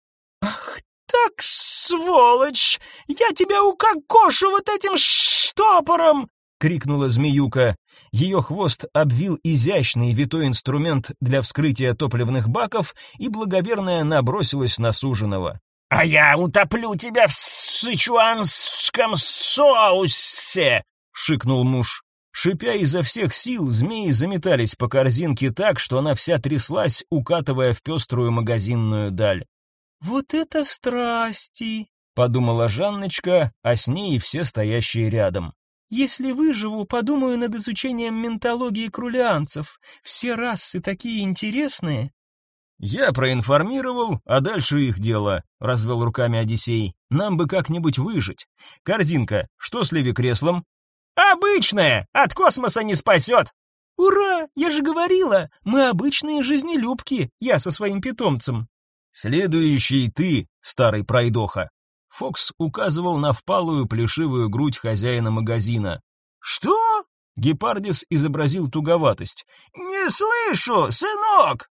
«Ах так, сволочь! Я тебя укокошу вот этим штопором!» — крикнула змеюка. Ее хвост обвил изящный витой инструмент для вскрытия топливных баков, и благоверная набросилась на суженого. «А я утоплю тебя в сычуанском соусе!» — шикнул муж. Шипя изо всех сил, змеи заметались по корзинке так, что она вся тряслась, укатывая в пеструю магазинную даль. «Вот это страсти!» — подумала Жанночка, а с ней и все стоящие рядом. «Если выживу, подумаю над изучением ментологии крулианцев. Все расы такие интересные». «Я проинформировал, а дальше их дело», — развел руками Одиссей. «Нам бы как-нибудь выжить. Корзинка, что с леви-креслом?» «Обычная! От космоса не спасет!» «Ура! Я же говорила! Мы обычные жизнелюбки, я со своим питомцем!» «Следующий ты, старый пройдоха!» Фокс указывал на впалую плешивую грудь хозяина магазина. «Что?» Гепардис изобразил туговатость. «Не слышу, сынок!»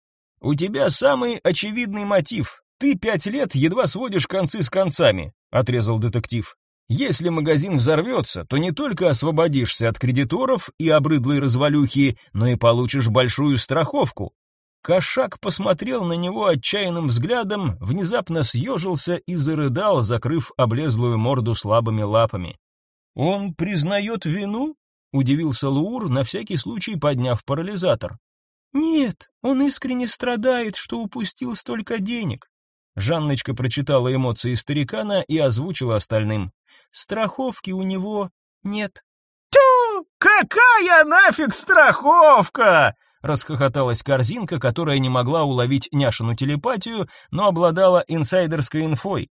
«У тебя самый очевидный мотив. Ты пять лет едва сводишь концы с концами», — отрезал детектив. «Если магазин взорвется, то не только освободишься от кредиторов и обрыдлой развалюхи, но и получишь большую страховку. Кошак посмотрел на него отчаянным взглядом, внезапно съежился и зарыдал, закрыв облезлую морду слабыми лапами. «Он признает вину?» — удивился Луур, на всякий случай подняв парализатор. «Нет, он искренне страдает, что упустил столько денег». Жанночка прочитала эмоции старикана и озвучила остальным. «Страховки у него нет». «Тю! Какая нафиг страховка?» расхохоталась корзинка, которая не могла уловить няшину телепатию, но обладала инсайдерской инфой.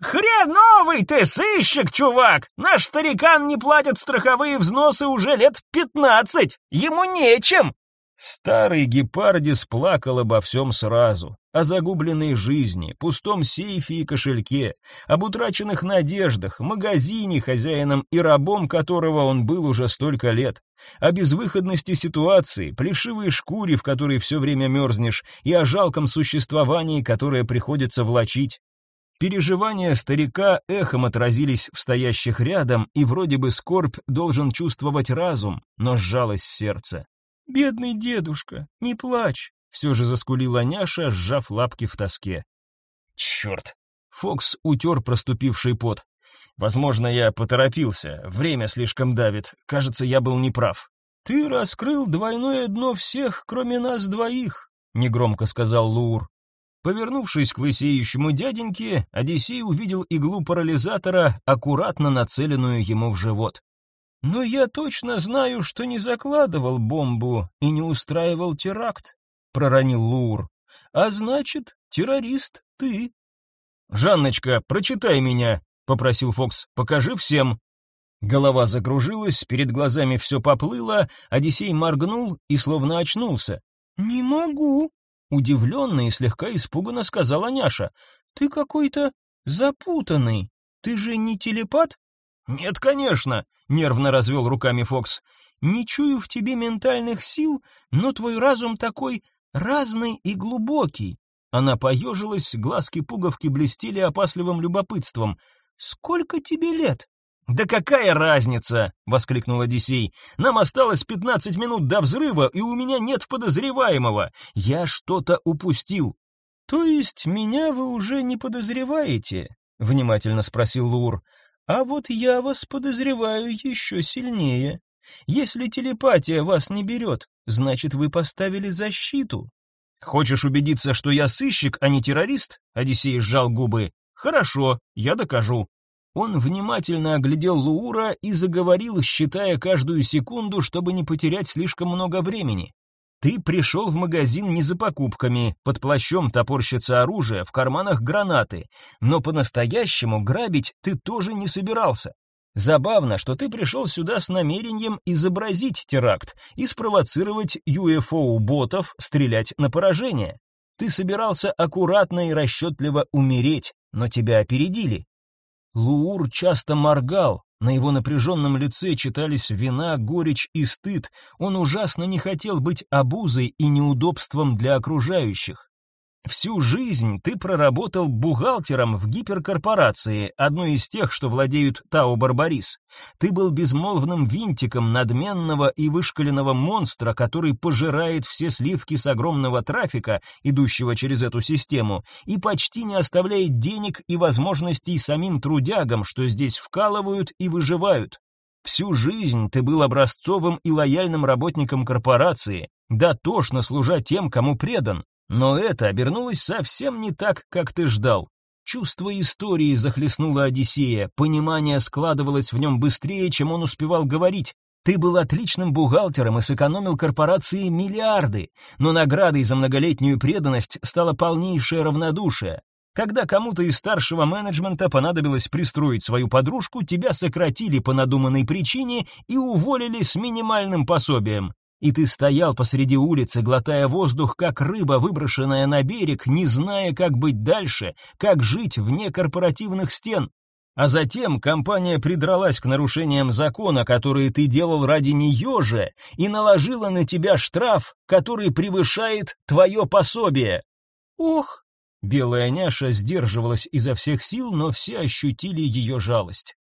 «Хреновый ты сыщик, чувак! Наш старикан не платит страховые взносы уже лет пятнадцать! Ему нечем!» Старый гепардис плакал обо всем сразу. О загубленной жизни, пустом сейфе и кошельке, об утраченных надеждах, магазине, хозяином и рабом которого он был уже столько лет, о безвыходности ситуации, плешивой шкуре, в которой все время мерзнешь, и о жалком существовании, которое приходится влачить. Переживания старика эхом отразились в стоящих рядом, и вроде бы скорбь должен чувствовать разум, но сжалось сердце. «Бедный дедушка, не плачь!» — все же заскулила няша, сжав лапки в тоске. «Черт!» — Фокс утер проступивший пот. «Возможно, я поторопился, время слишком давит, кажется, я был неправ». «Ты раскрыл двойное дно всех, кроме нас двоих», — негромко сказал Луур. Повернувшись к лысеющему дяденьке, Одиссей увидел иглу парализатора, аккуратно нацеленную ему в живот. Но я точно знаю, что не закладывал бомбу и не устраивал теракт, проронил Лур. А значит, террорист ты. Жанночка, прочитай меня, попросил Фокс. Покажи всем. Голова закружилась, перед глазами все поплыло, Одиссей моргнул и словно очнулся. Не могу, удивленно и слегка испуганно сказала Няша. Ты какой-то запутанный. Ты же не телепат? Нет, конечно, нервно развел руками Фокс. Не чую в тебе ментальных сил, но твой разум такой разный и глубокий. Она поежилась, глазки-пуговки блестели опасливым любопытством. Сколько тебе лет? «Да какая разница!» — воскликнул Одиссей. «Нам осталось пятнадцать минут до взрыва, и у меня нет подозреваемого. Я что-то упустил». «То есть меня вы уже не подозреваете?» — внимательно спросил Лур. А вот я вас подозреваю еще сильнее. Если телепатия вас не берет, значит, вы поставили защиту. Хочешь убедиться, что я сыщик, а не террорист? Одиссей сжал губы. Хорошо, я докажу. Он внимательно оглядел Луура и заговорил, считая каждую секунду, чтобы не потерять слишком много времени. Ты пришел в магазин не за покупками, под плащом топорщится оружие, в карманах гранаты, но по-настоящему грабить ты тоже не собирался. Забавно, что ты пришел сюда с намерением изобразить теракт и спровоцировать UFO-ботов стрелять на поражение. Ты собирался аккуратно и расчетливо умереть, но тебя опередили. Луур часто моргал, на его напряженном лице читались вина, горечь и стыд. Он ужасно не хотел быть обузой и неудобством для окружающих. Всю жизнь ты проработал бухгалтером в гиперкорпорации, одной из тех, что владеют Тао Барбарис. Ты был безмолвным винтиком надменного и вышкаленного монстра, который пожирает все сливки с огромного трафика, идущего через эту систему, и почти не оставляет денег и возможностей самим трудягам, что здесь вкалывают и выживают. Всю жизнь ты был образцовым и лояльным работником корпорации, дотошно служа тем, кому предан. Но это обернулось совсем не так, как ты ждал. Чувство истории захлестнуло Одиссея, понимание складывалось в нем быстрее, чем он успевал говорить. Ты был отличным бухгалтером и сэкономил корпорации миллиарды, но наградой за многолетнюю преданность стало полнейшее равнодушие. Когда кому-то из старшего менеджмента понадобилось пристроить свою подружку, тебя сократили по надуманной причине и уволили с минимальным пособием и ты стоял посреди улицы, глотая воздух, как рыба, выброшенная на берег, не зная, как быть дальше, как жить вне корпоративных стен. А затем компания придралась к нарушениям закона, которые ты делал ради нее же, и наложила на тебя штраф, который превышает твое пособие. Ох! Белая няша сдерживалась изо всех сил, но все ощутили ее жалость.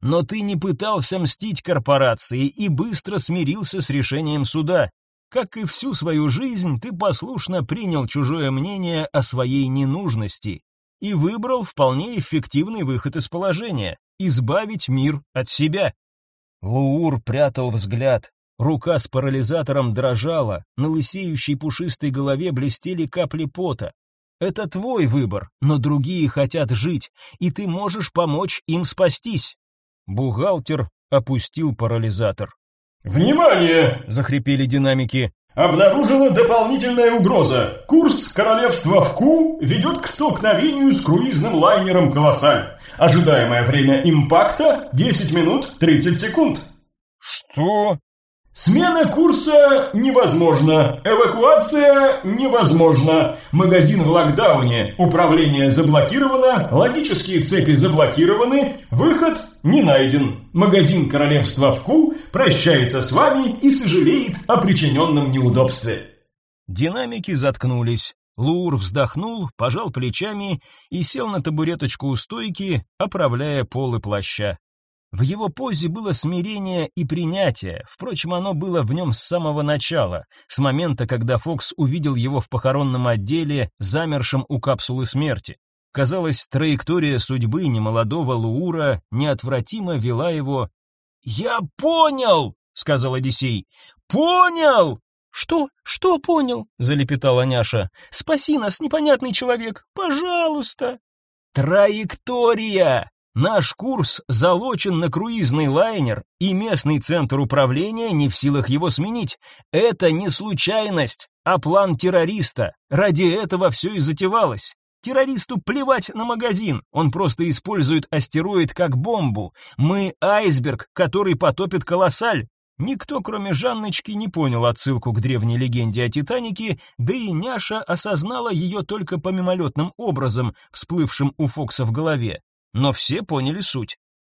Но ты не пытался мстить корпорации и быстро смирился с решением суда. Как и всю свою жизнь, ты послушно принял чужое мнение о своей ненужности и выбрал вполне эффективный выход из положения избавить мир от себя. Луур прятал взгляд. Рука с парализатором дрожала, на лысеющей пушистой голове блестели капли пота. Это твой выбор, но другие хотят жить, и ты можешь помочь им спастись. Бухгалтер опустил парализатор. «Внимание!» — захрипели динамики. «Обнаружена дополнительная угроза. Курс королевства в Ку ведет к столкновению с круизным лайнером «Колоссаль». Ожидаемое время импакта — 10 минут 30 секунд». «Что?» Смена курса невозможна. Эвакуация невозможна. Магазин в локдауне. Управление заблокировано. Логические цепи заблокированы. Выход не найден. Магазин Королевства в Ку прощается с вами и сожалеет о причиненном неудобстве. Динамики заткнулись. Лур вздохнул, пожал плечами и сел на табуреточку у стойки, оправляя полы плаща. В его позе было смирение и принятие, впрочем, оно было в нем с самого начала, с момента, когда Фокс увидел его в похоронном отделе, замершем у капсулы смерти. Казалось, траектория судьбы немолодого Луура неотвратимо вела его... «Я понял!» — сказал Одиссей. «Понял!» «Что? Что понял?» — залепетала Няша. «Спаси нас, непонятный человек! Пожалуйста!» «Траектория!» Наш курс залочен на круизный лайнер, и местный центр управления не в силах его сменить. Это не случайность, а план террориста. Ради этого все и затевалось. Террористу плевать на магазин, он просто использует астероид как бомбу. Мы айсберг, который потопит колоссаль. Никто, кроме Жанночки, не понял отсылку к древней легенде о Титанике, да и Няша осознала ее только по мимолетным образом, всплывшим у Фокса в голове но все поняли суть.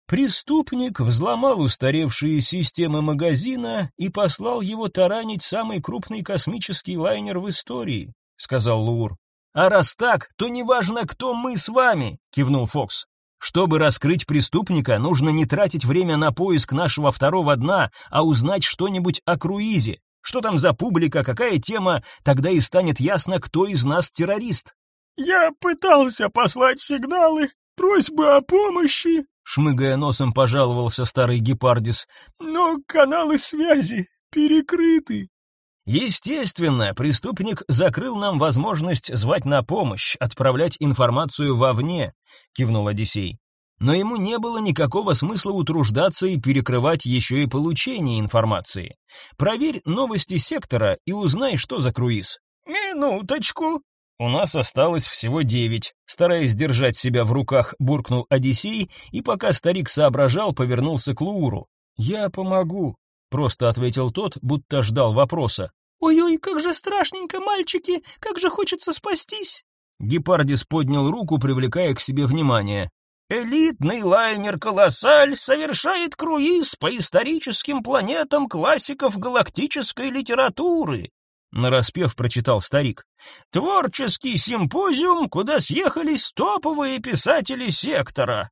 Преступник взломал устаревшие системы магазина и послал его таранить самый крупный космический лайнер в истории, сказал Лур. А раз так, то неважно, кто мы с вами, кивнул Фокс. Чтобы раскрыть преступника, нужно не тратить время на поиск нашего второго дна, а узнать что-нибудь о круизе. Что там за публика, какая тема, тогда и станет ясно, кто из нас террорист. Я пытался послать сигналы, просьбы о помощи, шмыгая носом пожаловался старый гепардис. Но каналы связи перекрыты. Естественно, преступник закрыл нам возможность звать на помощь, отправлять информацию вовне, кивнул Одиссей. но ему не было никакого смысла утруждаться и перекрывать еще и получение информации. Проверь новости сектора и узнай, что за круиз. Минуточку. У нас осталось всего девять. Стараясь держать себя в руках, буркнул Одиссей, и пока старик соображал, повернулся к Лууру. Я помогу, просто ответил тот, будто ждал вопроса. Ой-ой, как же страшненько, мальчики, как же хочется спастись. Гепардис поднял руку, привлекая к себе внимание. Элитный лайнер «Колоссаль» совершает круиз по историческим планетам классиков галактической литературы. Нараспев прочитал старик. Творческий симпозиум, куда съехались топовые писатели сектора.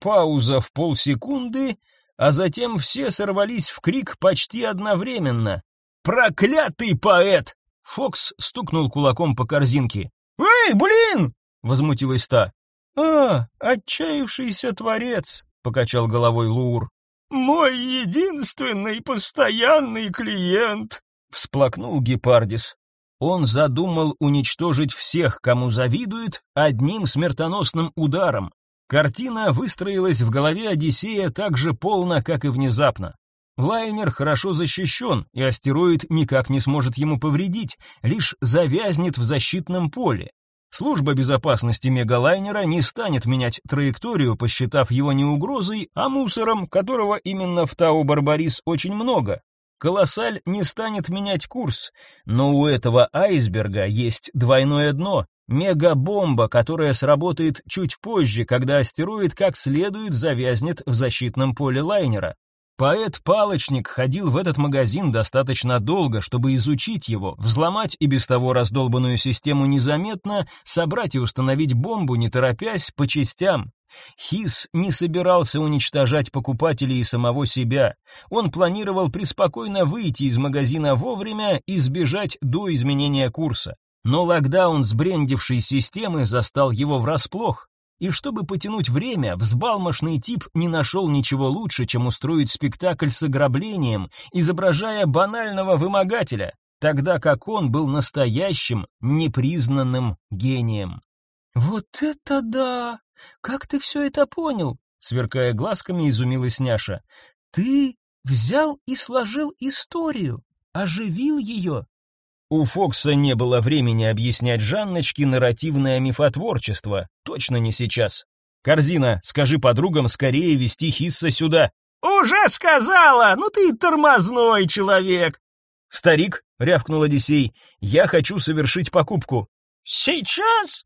Пауза в полсекунды, а затем все сорвались в крик почти одновременно. «Проклятый поэт!» Фокс стукнул кулаком по корзинке. «Эй, блин!» — возмутилась та. «А, отчаявшийся творец», — покачал головой Луур. «Мой единственный постоянный клиент», — всплакнул Гепардис. Он задумал уничтожить всех, кому завидует, одним смертоносным ударом. Картина выстроилась в голове Одиссея так же полно, как и внезапно. Лайнер хорошо защищен, и астероид никак не сможет ему повредить, лишь завязнет в защитном поле. Служба безопасности мегалайнера не станет менять траекторию, посчитав его не угрозой, а мусором, которого именно в Тау-Барбарис очень много. Колоссаль не станет менять курс, но у этого айсберга есть двойное дно, мегабомба, которая сработает чуть позже, когда астероид как следует завязнет в защитном поле лайнера. Поэт-палочник ходил в этот магазин достаточно долго, чтобы изучить его, взломать и без того раздолбанную систему незаметно, собрать и установить бомбу, не торопясь, по частям. Хис не собирался уничтожать покупателей и самого себя. Он планировал преспокойно выйти из магазина вовремя и сбежать до изменения курса. Но локдаун сбрендившей системы застал его врасплох. И чтобы потянуть время, взбалмошный тип не нашел ничего лучше, чем устроить спектакль с ограблением, изображая банального вымогателя, тогда как он был настоящим, непризнанным гением. «Вот это да! Как ты все это понял?» Сверкая глазками, изумилась Няша. «Ты взял и сложил историю, оживил ее, у Фокса не было времени объяснять Жанночке нарративное мифотворчество, точно не сейчас. Корзина, скажи подругам скорее вести Хисса сюда. Уже сказала, ну ты тормозной человек. Старик, рявкнул Одиссей, я хочу совершить покупку. Сейчас?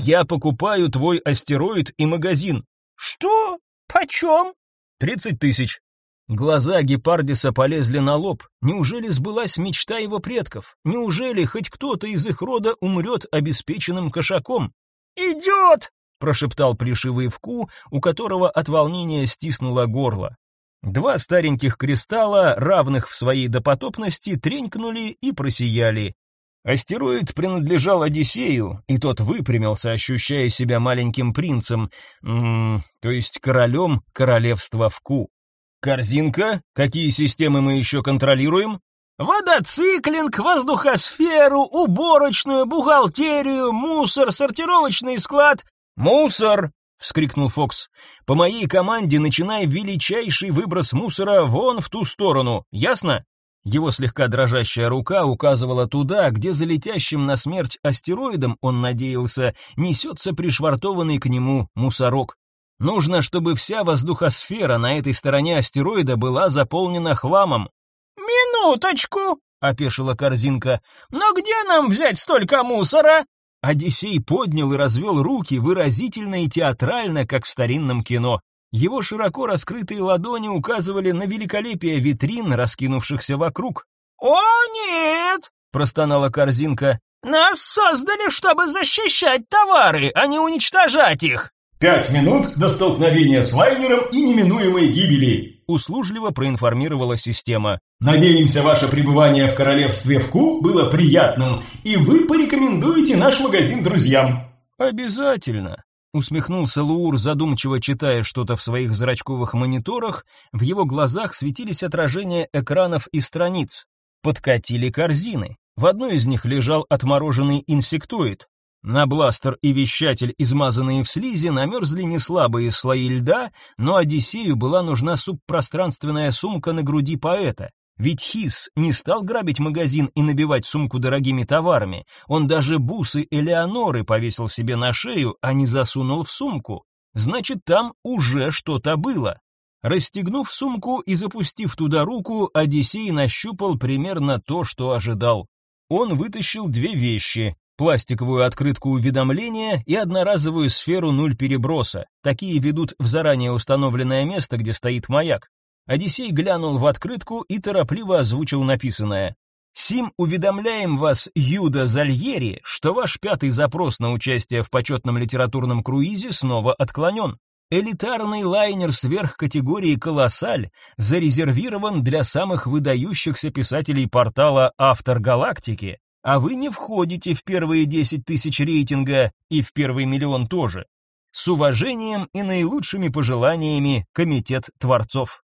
Я покупаю твой астероид и магазин. Что? Почем? Тридцать тысяч. Глаза гепардиса полезли на лоб. Неужели сбылась мечта его предков? Неужели хоть кто-то из их рода умрет обеспеченным кошаком? «Идет!» — прошептал плешивый Вку, у которого от волнения стиснуло горло. Два стареньких кристалла, равных в своей допотопности, тренькнули и просияли. Астероид принадлежал Одиссею, и тот выпрямился, ощущая себя маленьким принцем, м -м, то есть королем королевства Вку. Корзинка? Какие системы мы еще контролируем? Водоциклинг, воздухосферу, уборочную, бухгалтерию, мусор, сортировочный склад. Мусор! вскрикнул Фокс. По моей команде начинай величайший выброс мусора вон в ту сторону. Ясно? Его слегка дрожащая рука указывала туда, где за летящим на смерть астероидом, он надеялся, несется пришвартованный к нему мусорок. Нужно, чтобы вся воздухосфера на этой стороне астероида была заполнена хламом. Минуточку, опешила корзинка. Но где нам взять столько мусора? Одиссей поднял и развел руки выразительно и театрально, как в старинном кино. Его широко раскрытые ладони указывали на великолепие витрин, раскинувшихся вокруг. «О, нет!» — простонала корзинка. «Нас создали, чтобы защищать товары, а не уничтожать их!» Пять минут до столкновения с лайнером и неминуемой гибели. Услужливо проинформировала система. Надеемся, ваше пребывание в королевстве Вку было приятным, и вы порекомендуете наш магазин друзьям. Обязательно. Усмехнулся Луур, задумчиво читая что-то в своих зрачковых мониторах, в его глазах светились отражения экранов и страниц. Подкатили корзины. В одной из них лежал отмороженный инсектоид. На бластер и вещатель, измазанные в слизи, намерзли неслабые слои льда, но Одиссею была нужна субпространственная сумка на груди поэта. Ведь Хис не стал грабить магазин и набивать сумку дорогими товарами. Он даже бусы Элеоноры повесил себе на шею, а не засунул в сумку. Значит, там уже что-то было. Расстегнув сумку и запустив туда руку, Одиссей нащупал примерно то, что ожидал. Он вытащил две вещи: пластиковую открытку уведомления и одноразовую сферу нуль переброса. Такие ведут в заранее установленное место, где стоит маяк. Одиссей глянул в открытку и торопливо озвучил написанное. Сим уведомляем вас, Юда Зальери, что ваш пятый запрос на участие в почетном литературном круизе снова отклонен. Элитарный лайнер сверхкатегории «Колоссаль» зарезервирован для самых выдающихся писателей портала «Автор Галактики», а вы не входите в первые 10 тысяч рейтинга и в первый миллион тоже. С уважением и наилучшими пожеланиями, Комитет Творцов.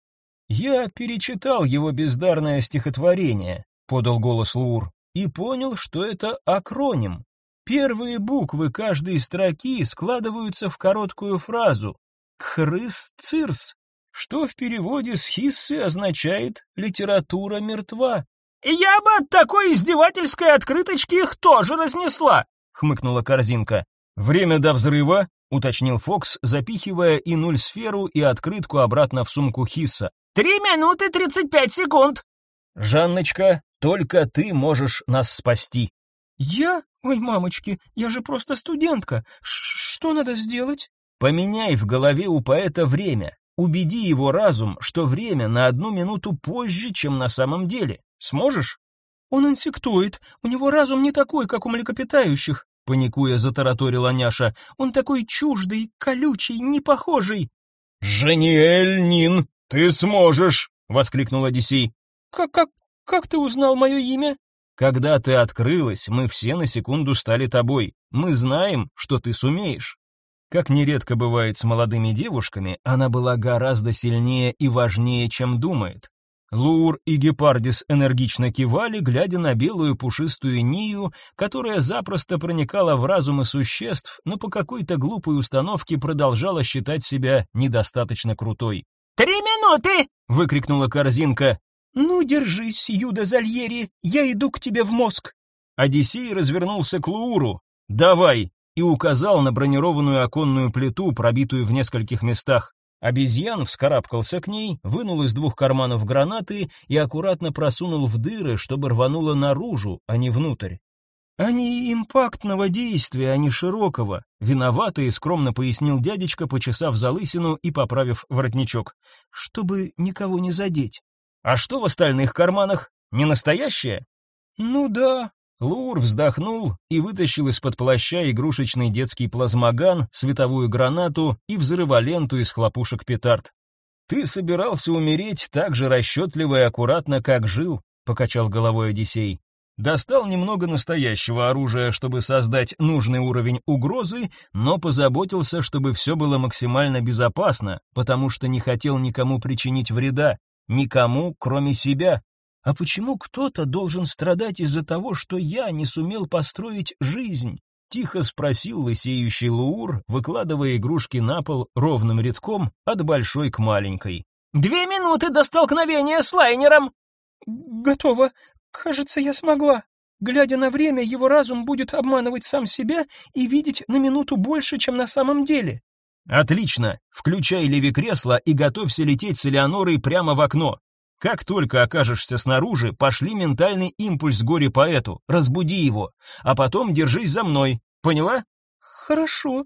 Я перечитал его бездарное стихотворение, подал голос Лур, и понял, что это акроним. Первые буквы каждой строки складываются в короткую фразу «Крыс-цирс», что в переводе с хиссы означает «литература мертва». «Я бы от такой издевательской открыточки их тоже разнесла», — хмыкнула корзинка. «Время до взрыва», — уточнил Фокс, запихивая и нуль сферу и открытку обратно в сумку Хисса. Три минуты тридцать пять секунд. Жанночка, только ты можешь нас спасти. Я? Ой, мамочки, я же просто студентка. Ш что надо сделать? Поменяй в голове у поэта время. Убеди его разум, что время на одну минуту позже, чем на самом деле. Сможешь? Он инсектоид. У него разум не такой, как у млекопитающих, паникуя затараторила Няша. Он такой чуждый, колючий, непохожий. Жениэль Нин, «Ты сможешь!» — воскликнул Одиссей. «Как, как, как ты узнал мое имя?» «Когда ты открылась, мы все на секунду стали тобой. Мы знаем, что ты сумеешь». Как нередко бывает с молодыми девушками, она была гораздо сильнее и важнее, чем думает. Лур и Гепардис энергично кивали, глядя на белую пушистую Нию, которая запросто проникала в разумы существ, но по какой-то глупой установке продолжала считать себя недостаточно крутой. «Три минуты!» — выкрикнула корзинка. «Ну, держись, Юда Зальери, я иду к тебе в мозг!» Одиссей развернулся к Лууру. «Давай!» и указал на бронированную оконную плиту, пробитую в нескольких местах. Обезьян вскарабкался к ней, вынул из двух карманов гранаты и аккуратно просунул в дыры, чтобы рвануло наружу, а не внутрь. Они импактного действия, а не широкого. Виновато и скромно пояснил дядечка, почесав залысину и поправив воротничок, чтобы никого не задеть. А что в остальных карманах? Не настоящее? Ну да. Лур вздохнул и вытащил из-под плаща игрушечный детский плазмоган, световую гранату и взрыволенту из хлопушек петард. Ты собирался умереть так же расчетливо и аккуратно, как жил, покачал головой Одиссей. Достал немного настоящего оружия, чтобы создать нужный уровень угрозы, но позаботился, чтобы все было максимально безопасно, потому что не хотел никому причинить вреда, никому, кроме себя. А почему кто-то должен страдать из-за того, что я не сумел построить жизнь? Тихо спросил лысеющий Луур, выкладывая игрушки на пол ровным рядком от большой к маленькой. «Две минуты до столкновения с лайнером!» «Готово. Кажется, я смогла. Глядя на время, его разум будет обманывать сам себя и видеть на минуту больше, чем на самом деле. Отлично. Включай леви кресло и готовься лететь с Элеонорой прямо в окно. Как только окажешься снаружи, пошли ментальный импульс горе-поэту, разбуди его, а потом держись за мной. Поняла? Хорошо.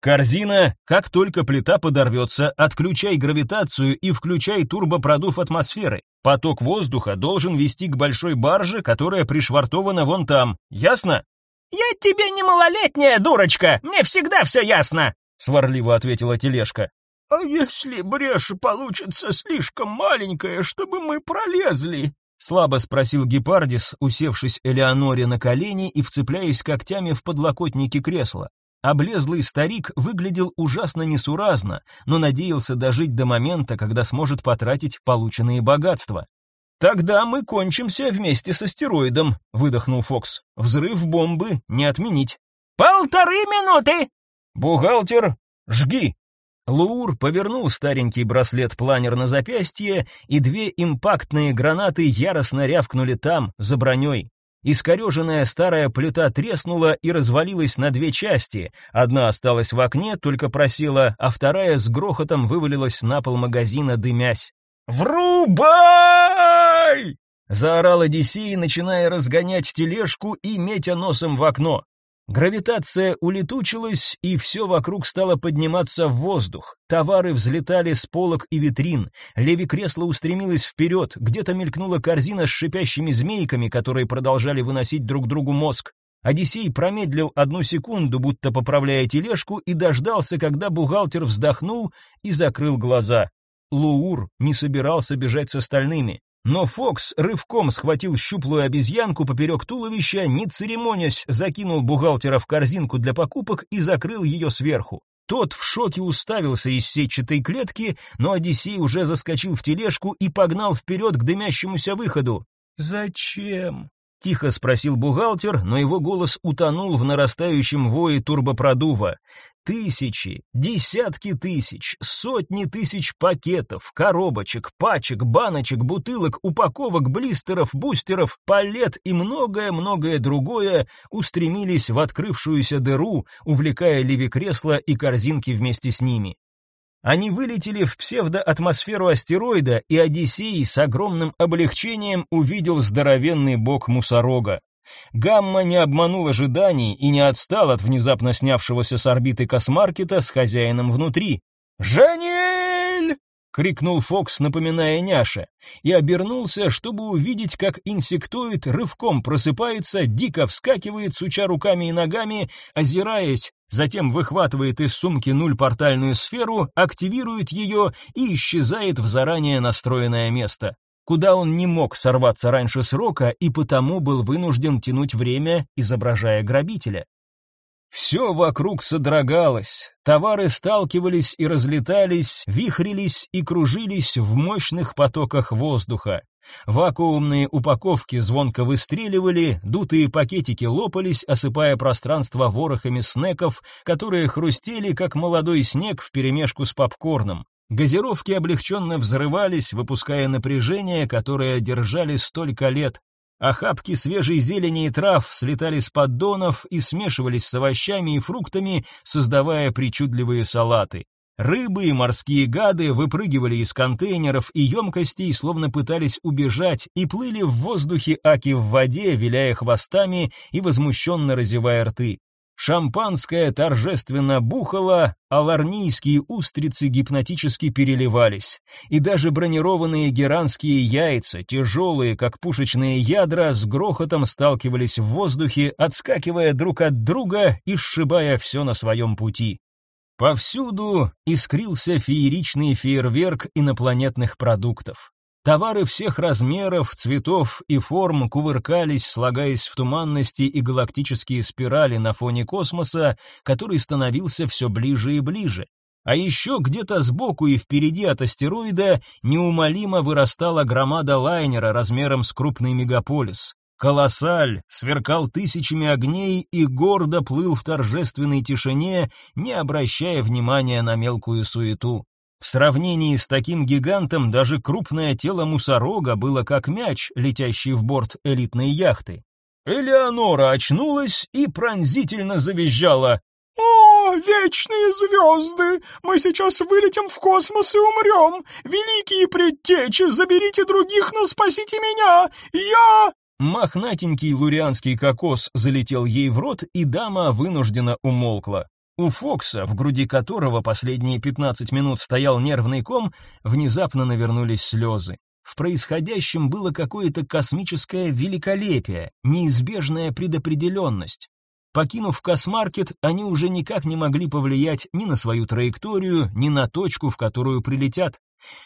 Корзина, как только плита подорвется, отключай гравитацию и включай турбопродув атмосферы. Поток воздуха должен вести к большой барже, которая пришвартована вон там. Ясно? Я тебе не малолетняя дурочка, мне всегда все ясно, сварливо ответила тележка. А если брешь получится слишком маленькая, чтобы мы пролезли? Слабо спросил Гепардис, усевшись Элеоноре на колени и вцепляясь когтями в подлокотники кресла. Облезлый старик выглядел ужасно несуразно, но надеялся дожить до момента, когда сможет потратить полученные богатства. Тогда мы кончимся вместе с астероидом, выдохнул Фокс. Взрыв бомбы не отменить. Полторы минуты!» «Бухгалтер, жги!» Луур повернул старенький браслет-планер на запястье, и две импактные гранаты яростно рявкнули там, за броней. Искореженная старая плита треснула и развалилась на две части. Одна осталась в окне, только просела, а вторая с грохотом вывалилась на пол магазина, дымясь. «Врубай!» — заорал Одиссей, начиная разгонять тележку и метя носом в окно. Гравитация улетучилась, и все вокруг стало подниматься в воздух. Товары взлетали с полок и витрин. Леви кресла устремилась вперед, где-то мелькнула корзина с шипящими змейками, которые продолжали выносить друг другу мозг. Одиссей промедлил одну секунду, будто поправляя тележку, и дождался, когда бухгалтер вздохнул и закрыл глаза. Луур не собирался бежать с остальными. Но Фокс рывком схватил щуплую обезьянку поперек туловища, не церемонясь, закинул бухгалтера в корзинку для покупок и закрыл ее сверху. Тот в шоке уставился из сетчатой клетки, но Одиссей уже заскочил в тележку и погнал вперед к дымящемуся выходу. «Зачем?» Тихо спросил бухгалтер, но его голос утонул в нарастающем вое турбопродува. Тысячи, десятки тысяч, сотни тысяч пакетов, коробочек, пачек, баночек, бутылок, упаковок, блистеров, бустеров, палет и многое-многое другое устремились в открывшуюся дыру, увлекая леви кресла и корзинки вместе с ними. Они вылетели в псевдоатмосферу астероида, и Одиссей с огромным облегчением увидел здоровенный бок мусорога. Гамма не обманул ожиданий и не отстал от внезапно снявшегося с орбиты космаркета с хозяином внутри. «Жанель!» Крикнул Фокс, напоминая няше, и обернулся, чтобы увидеть, как инсектоид рывком просыпается, дико вскакивает, суча руками и ногами, озираясь, затем выхватывает из сумки нуль-портальную сферу, активирует ее и исчезает в заранее настроенное место, куда он не мог сорваться раньше срока и потому был вынужден тянуть время, изображая грабителя. Все вокруг содрогалось, товары сталкивались и разлетались, вихрились и кружились в мощных потоках воздуха. Вакуумные упаковки звонко выстреливали, дутые пакетики лопались, осыпая пространство ворохами снеков, которые хрустели, как молодой снег вперемешку с попкорном. Газировки облегченно взрывались, выпуская напряжение, которое держали столько лет. Охапки свежей зелени и трав слетали с поддонов и смешивались с овощами и фруктами, создавая причудливые салаты. Рыбы и морские гады выпрыгивали из контейнеров и емкостей, словно пытались убежать, и плыли в воздухе аки в воде, виляя хвостами и возмущенно разевая рты. Шампанское торжественно бухало, а ларнийские устрицы гипнотически переливались. И даже бронированные геранские яйца, тяжелые, как пушечные ядра, с грохотом сталкивались в воздухе, отскакивая друг от друга и сшибая все на своем пути. Повсюду искрился фееричный фейерверк инопланетных продуктов. Товары всех размеров, цветов и форм кувыркались, слагаясь в туманности и галактические спирали на фоне космоса, который становился все ближе и ближе. А еще где-то сбоку и впереди от астероида неумолимо вырастала громада лайнера размером с крупный мегаполис. Колоссаль сверкал тысячами огней и гордо плыл в торжественной тишине, не обращая внимания на мелкую суету. В сравнении с таким гигантом даже крупное тело мусорога было как мяч, летящий в борт элитной яхты. Элеонора очнулась и пронзительно завизжала. «О, вечные звезды! Мы сейчас вылетим в космос и умрем! Великие предтечи, заберите других, но спасите меня! Я...» Мохнатенький лурианский кокос залетел ей в рот, и дама вынуждена умолкла. У Фокса, в груди которого последние 15 минут стоял нервный ком, внезапно навернулись слезы. В происходящем было какое-то космическое великолепие, неизбежная предопределенность. Покинув космаркет, они уже никак не могли повлиять ни на свою траекторию, ни на точку, в которую прилетят.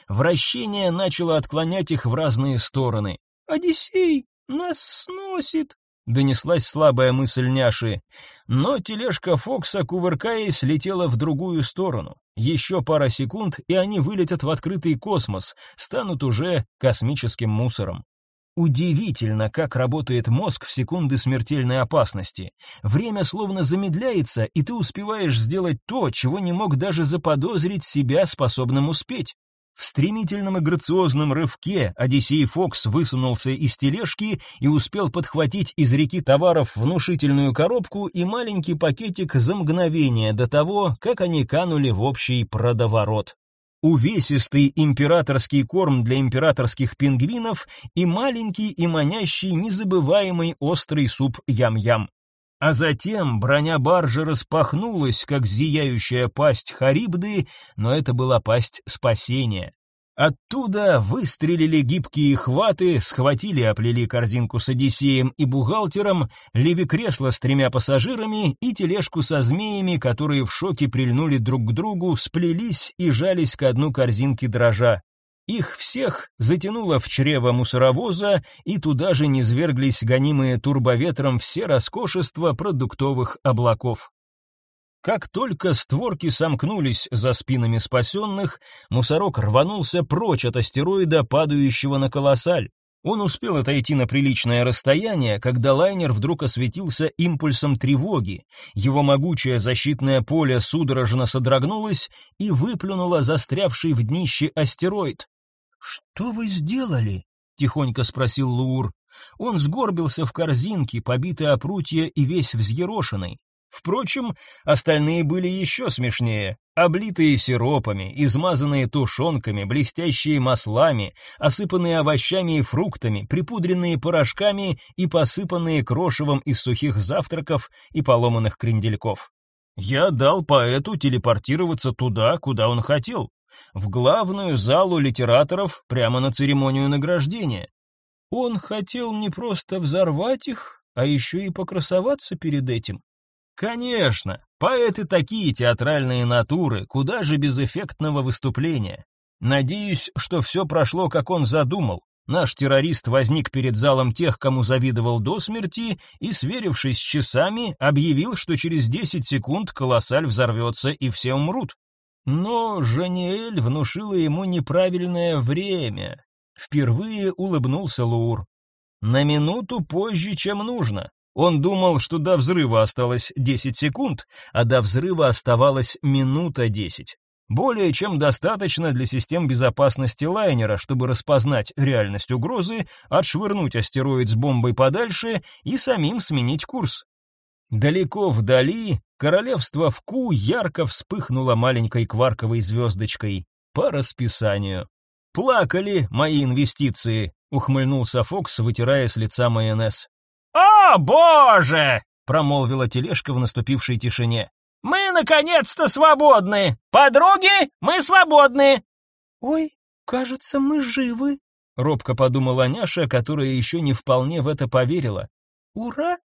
Вращение начало отклонять их в разные стороны. «Одиссей, нас сносит!» Донеслась слабая мысль Няши, но тележка Фокса, кувыркаясь, летела в другую сторону. Еще пара секунд, и они вылетят в открытый космос, станут уже космическим мусором. Удивительно, как работает мозг в секунды смертельной опасности. Время словно замедляется, и ты успеваешь сделать то, чего не мог даже заподозрить себя способным успеть. В стремительном и грациозном рывке Одиссей Фокс высунулся из тележки и успел подхватить из реки товаров внушительную коробку и маленький пакетик за мгновение до того, как они канули в общий продоворот увесистый императорский корм для императорских пингвинов и маленький и манящий незабываемый острый суп ям-ям. А затем броня баржи распахнулась, как зияющая пасть Харибды, но это была пасть спасения. Оттуда выстрелили гибкие хваты, схватили и оплели корзинку с Одиссеем и бухгалтером, леви-кресло с тремя пассажирами и тележку со змеями, которые в шоке прильнули друг к другу, сплелись и жались к одну корзинке дрожа. Их всех затянуло в чрево мусоровоза, и туда же низверглись гонимые турбоветром все роскошества продуктовых облаков. Как только створки сомкнулись за спинами спасенных, мусорок рванулся прочь от астероида, падающего на колоссаль. Он успел отойти на приличное расстояние, когда лайнер вдруг осветился импульсом тревоги. Его могучее защитное поле судорожно содрогнулось и выплюнуло застрявший в днище астероид. «Что вы сделали?» — тихонько спросил Луур. Он сгорбился в корзинке, побитый о прутья и весь взъерошенный. Впрочем, остальные были еще смешнее. Облитые сиропами, измазанные тушенками, блестящие маслами, осыпанные овощами и фруктами, припудренные порошками и посыпанные крошевом из сухих завтраков и поломанных крендельков. Я дал поэту телепортироваться туда, куда он хотел, в главную залу литераторов прямо на церемонию награждения. Он хотел не просто взорвать их, а еще и покрасоваться перед этим. Конечно, поэты такие театральные натуры, куда же без эффектного выступления. Надеюсь, что все прошло, как он задумал. Наш террорист возник перед залом тех, кому завидовал до смерти, и, сверившись с часами, объявил, что через 10 секунд колоссаль взорвется и все умрут. Но Жаниэль внушила ему неправильное время. Впервые улыбнулся Луур. На минуту позже, чем нужно. Он думал, что до взрыва осталось 10 секунд, а до взрыва оставалось минута 10. Более чем достаточно для систем безопасности лайнера, чтобы распознать реальность угрозы, отшвырнуть астероид с бомбой подальше и самим сменить курс. Далеко вдали королевство Вку ярко вспыхнуло маленькой кварковой звездочкой по расписанию. Плакали мои инвестиции, ухмыльнулся Фокс, вытирая с лица майонез. «О, боже!» — промолвила тележка в наступившей тишине. «Мы, наконец-то, свободны! Подруги, мы свободны!» «Ой, кажется, мы живы», — робко подумала Няша, которая еще не вполне в это поверила. «Ура!»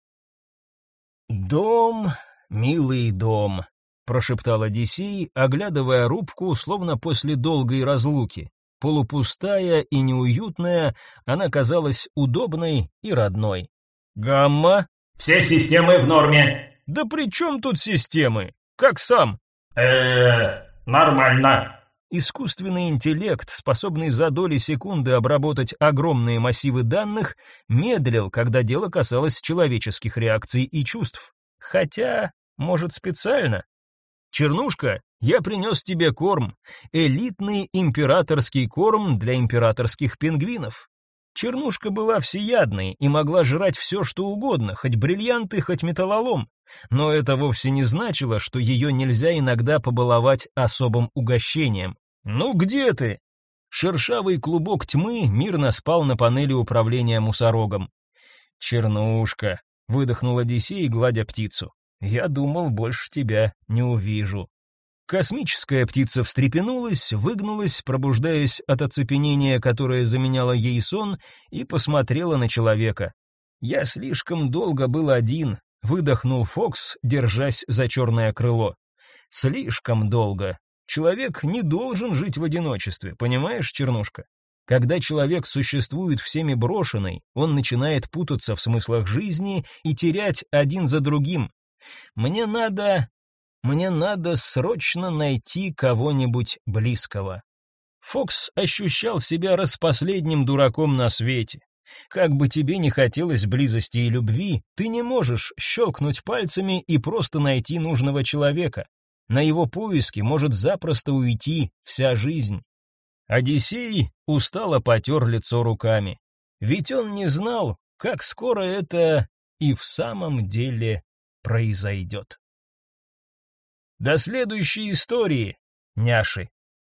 «Дом, милый дом», — прошептал Одиссей, оглядывая рубку, словно после долгой разлуки. Полупустая и неуютная, она казалась удобной и родной. Гамма? Все системы в норме. Да при чем тут системы? Как сам? э нормально. Искусственный интеллект, способный за доли секунды обработать огромные массивы данных, медлил, когда дело касалось человеческих реакций и чувств. Хотя, может, специально? Чернушка, я принес тебе корм, элитный императорский корм для императорских пингвинов. Чернушка была всеядной и могла жрать все, что угодно, хоть бриллианты, хоть металлолом. Но это вовсе не значило, что ее нельзя иногда побаловать особым угощением. «Ну где ты?» Шершавый клубок тьмы мирно спал на панели управления мусорогом. «Чернушка», — выдохнул Одиссей, гладя птицу. «Я думал, больше тебя не увижу». Космическая птица встрепенулась, выгнулась, пробуждаясь от оцепенения, которое заменяло ей сон, и посмотрела на человека. «Я слишком долго был один», — выдохнул Фокс, держась за черное крыло. «Слишком долго. Человек не должен жить в одиночестве, понимаешь, Чернушка? Когда человек существует всеми брошенный, он начинает путаться в смыслах жизни и терять один за другим. Мне надо мне надо срочно найти кого-нибудь близкого. Фокс ощущал себя распоследним дураком на свете. Как бы тебе ни хотелось близости и любви, ты не можешь щелкнуть пальцами и просто найти нужного человека. На его поиски может запросто уйти вся жизнь. Одиссей устало потер лицо руками. Ведь он не знал, как скоро это и в самом деле произойдет. До следующей истории, няши.